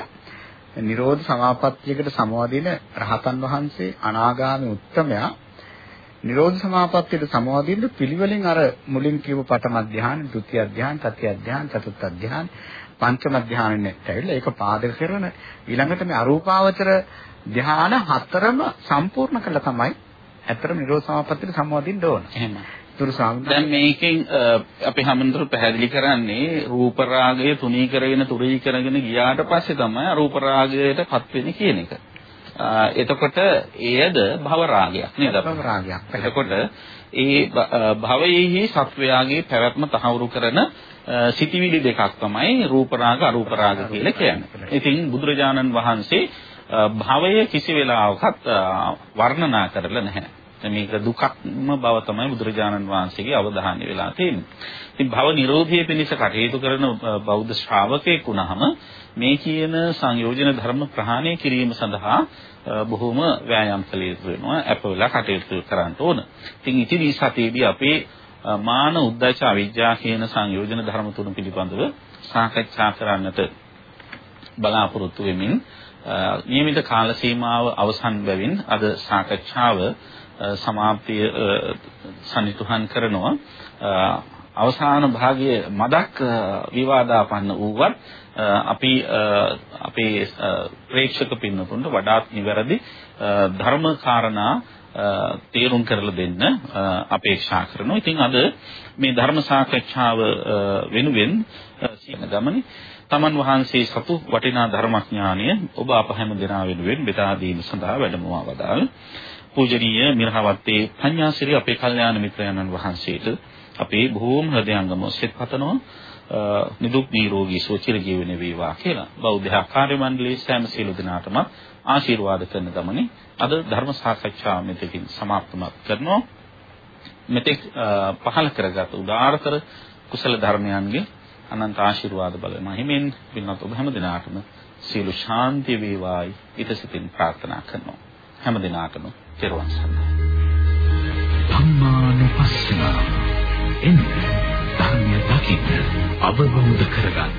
නිරෝධ සමාපත්තියකට සමවදින රහතන් වහන්සේ අනාගාමී උත්තමයා නිරෝධ සමාපත්තියට සමවදින්න පිළිවෙලින් අර මුලින් කියපු පඨම ධ්‍යාන, ဒုတိ ය ධ්‍යාන, තතිය ධ්‍යාන, චතුර්ථ ධ්‍යාන, පංචම ධ්‍යානෙට ඇවිල්ලා ඒක පාදක කරන ඊළඟට මේ අරූපාවචර ධ්‍යාන හතරම සම්පූර්ණ කළා තමයි ඇත්තටම නිරෝධ සමාපත්තියට සමවදින්න ඕන. එහෙමයි. තුරු ස්වාමීන් දැන් මේකෙන් අපි හැමදෙරු පැහැදිලි කරන්නේ රූප රාගය තුනී කරගෙන තුරී කරගෙන ගියාට පස්සේ තමයි රූප රාගයටපත් වෙන්නේ කියන එක. එතකොට එයද භව රාගයක් නේද? භව රාගයක්. එතකොට ඒ භවයේහි සත්වයාගේ පැවැත්ම තහවුරු කරන සිටිවිලි දෙකක් තමයි රූප රාග අරූප රාග කියලා කියන්නේ. ඉතින් බුදුරජාණන් වහන්සේ භවය කිසි වෙලාවකත් වර්ණනා කරලා නැහැ. මේක දුකක්ම බව තමයි බුදුරජාණන් වහන්සේගේ අවධානය වෙලා තියෙන්නේ. ඉතින් භව නිරෝධයේ පිණිස කටයුතු කරන බෞද්ධ ශ්‍රාවකයෙක් වුණාම මේ කියන සංයෝජන ධර්ම ප්‍රහාණය කිරීම සඳහා බොහොම වෑයම් කළ යුතු වෙනවා. අප වෙලා කටයුතු කරන්න ඕන. ඉතින් ඉතිරි සතියේදී අපේ මාන උද්දච්ච අවිජ්ජා කියන සංයෝජන ධර්ම තුන පිළිබඳව සාකච්ඡා කරන්නට බලාපොරොත්තු වෙමින් නියමිත කාල සීමාව අවසන් බැවින් අද සාකච්ඡාව සමාප්තිය සම්නිතුහන් කරනවා අවසාන භාගයේ මදක් විවාදාපන්න වූවත් අපි අපේ ප්‍රේක්ෂක පින්නතුන්ට වඩාත් නිවැරදි ධර්ම කාරණා තේරුම් කරලා දෙන්න අපේක්ෂා කරනවා. ඉතින් අද මේ ධර්ම සාකච්ඡාව වෙනුවෙන් සියන ගමනේ තමන් වහන්සේ සතු වටිනා ධර්මඥානය ඔබ අප හැම දෙනා වෙනුවෙන් බෙදා දීම සඳහා වැඩමවා වදාළ පූජනීය මිරහවත්තේ පඤ්ඤාසිරි අපේ කල්යාණ මිත්‍රයන්න් වහන්සේට අපේ බොහෝම හෘදයාංගම සෙත් පතනවා නිදුක් නිරෝගී සුව චිර ජීවනයේ වේවා කියලා. බෞද්ධ කාර්ය මණ්ඩලයේ සෑම සියලු දෙනාටම ආශිර්වාද කරන ගමනේ අද ධර්ම සාකච්ඡාව මෙතකින් સમાප්තමත් කරනවා. මෙතෙක් පහල කරගත් උදාාරතර කුසල ධර්මයන්ගේ අනන්ත ආශිර්වාද බල මහිමින් පින්වත් ඔබ හැම දිනාටම සියලු ශාන්තිය වේවායි. ඊටසිතින් ප්‍රාර්ථනා කරනවා. හැම දිනාටම තෙරුවන් සරණයි. ධම්මානුපස්සන එන්න ධර්මය දකින්න අවබෝධ කරගන්න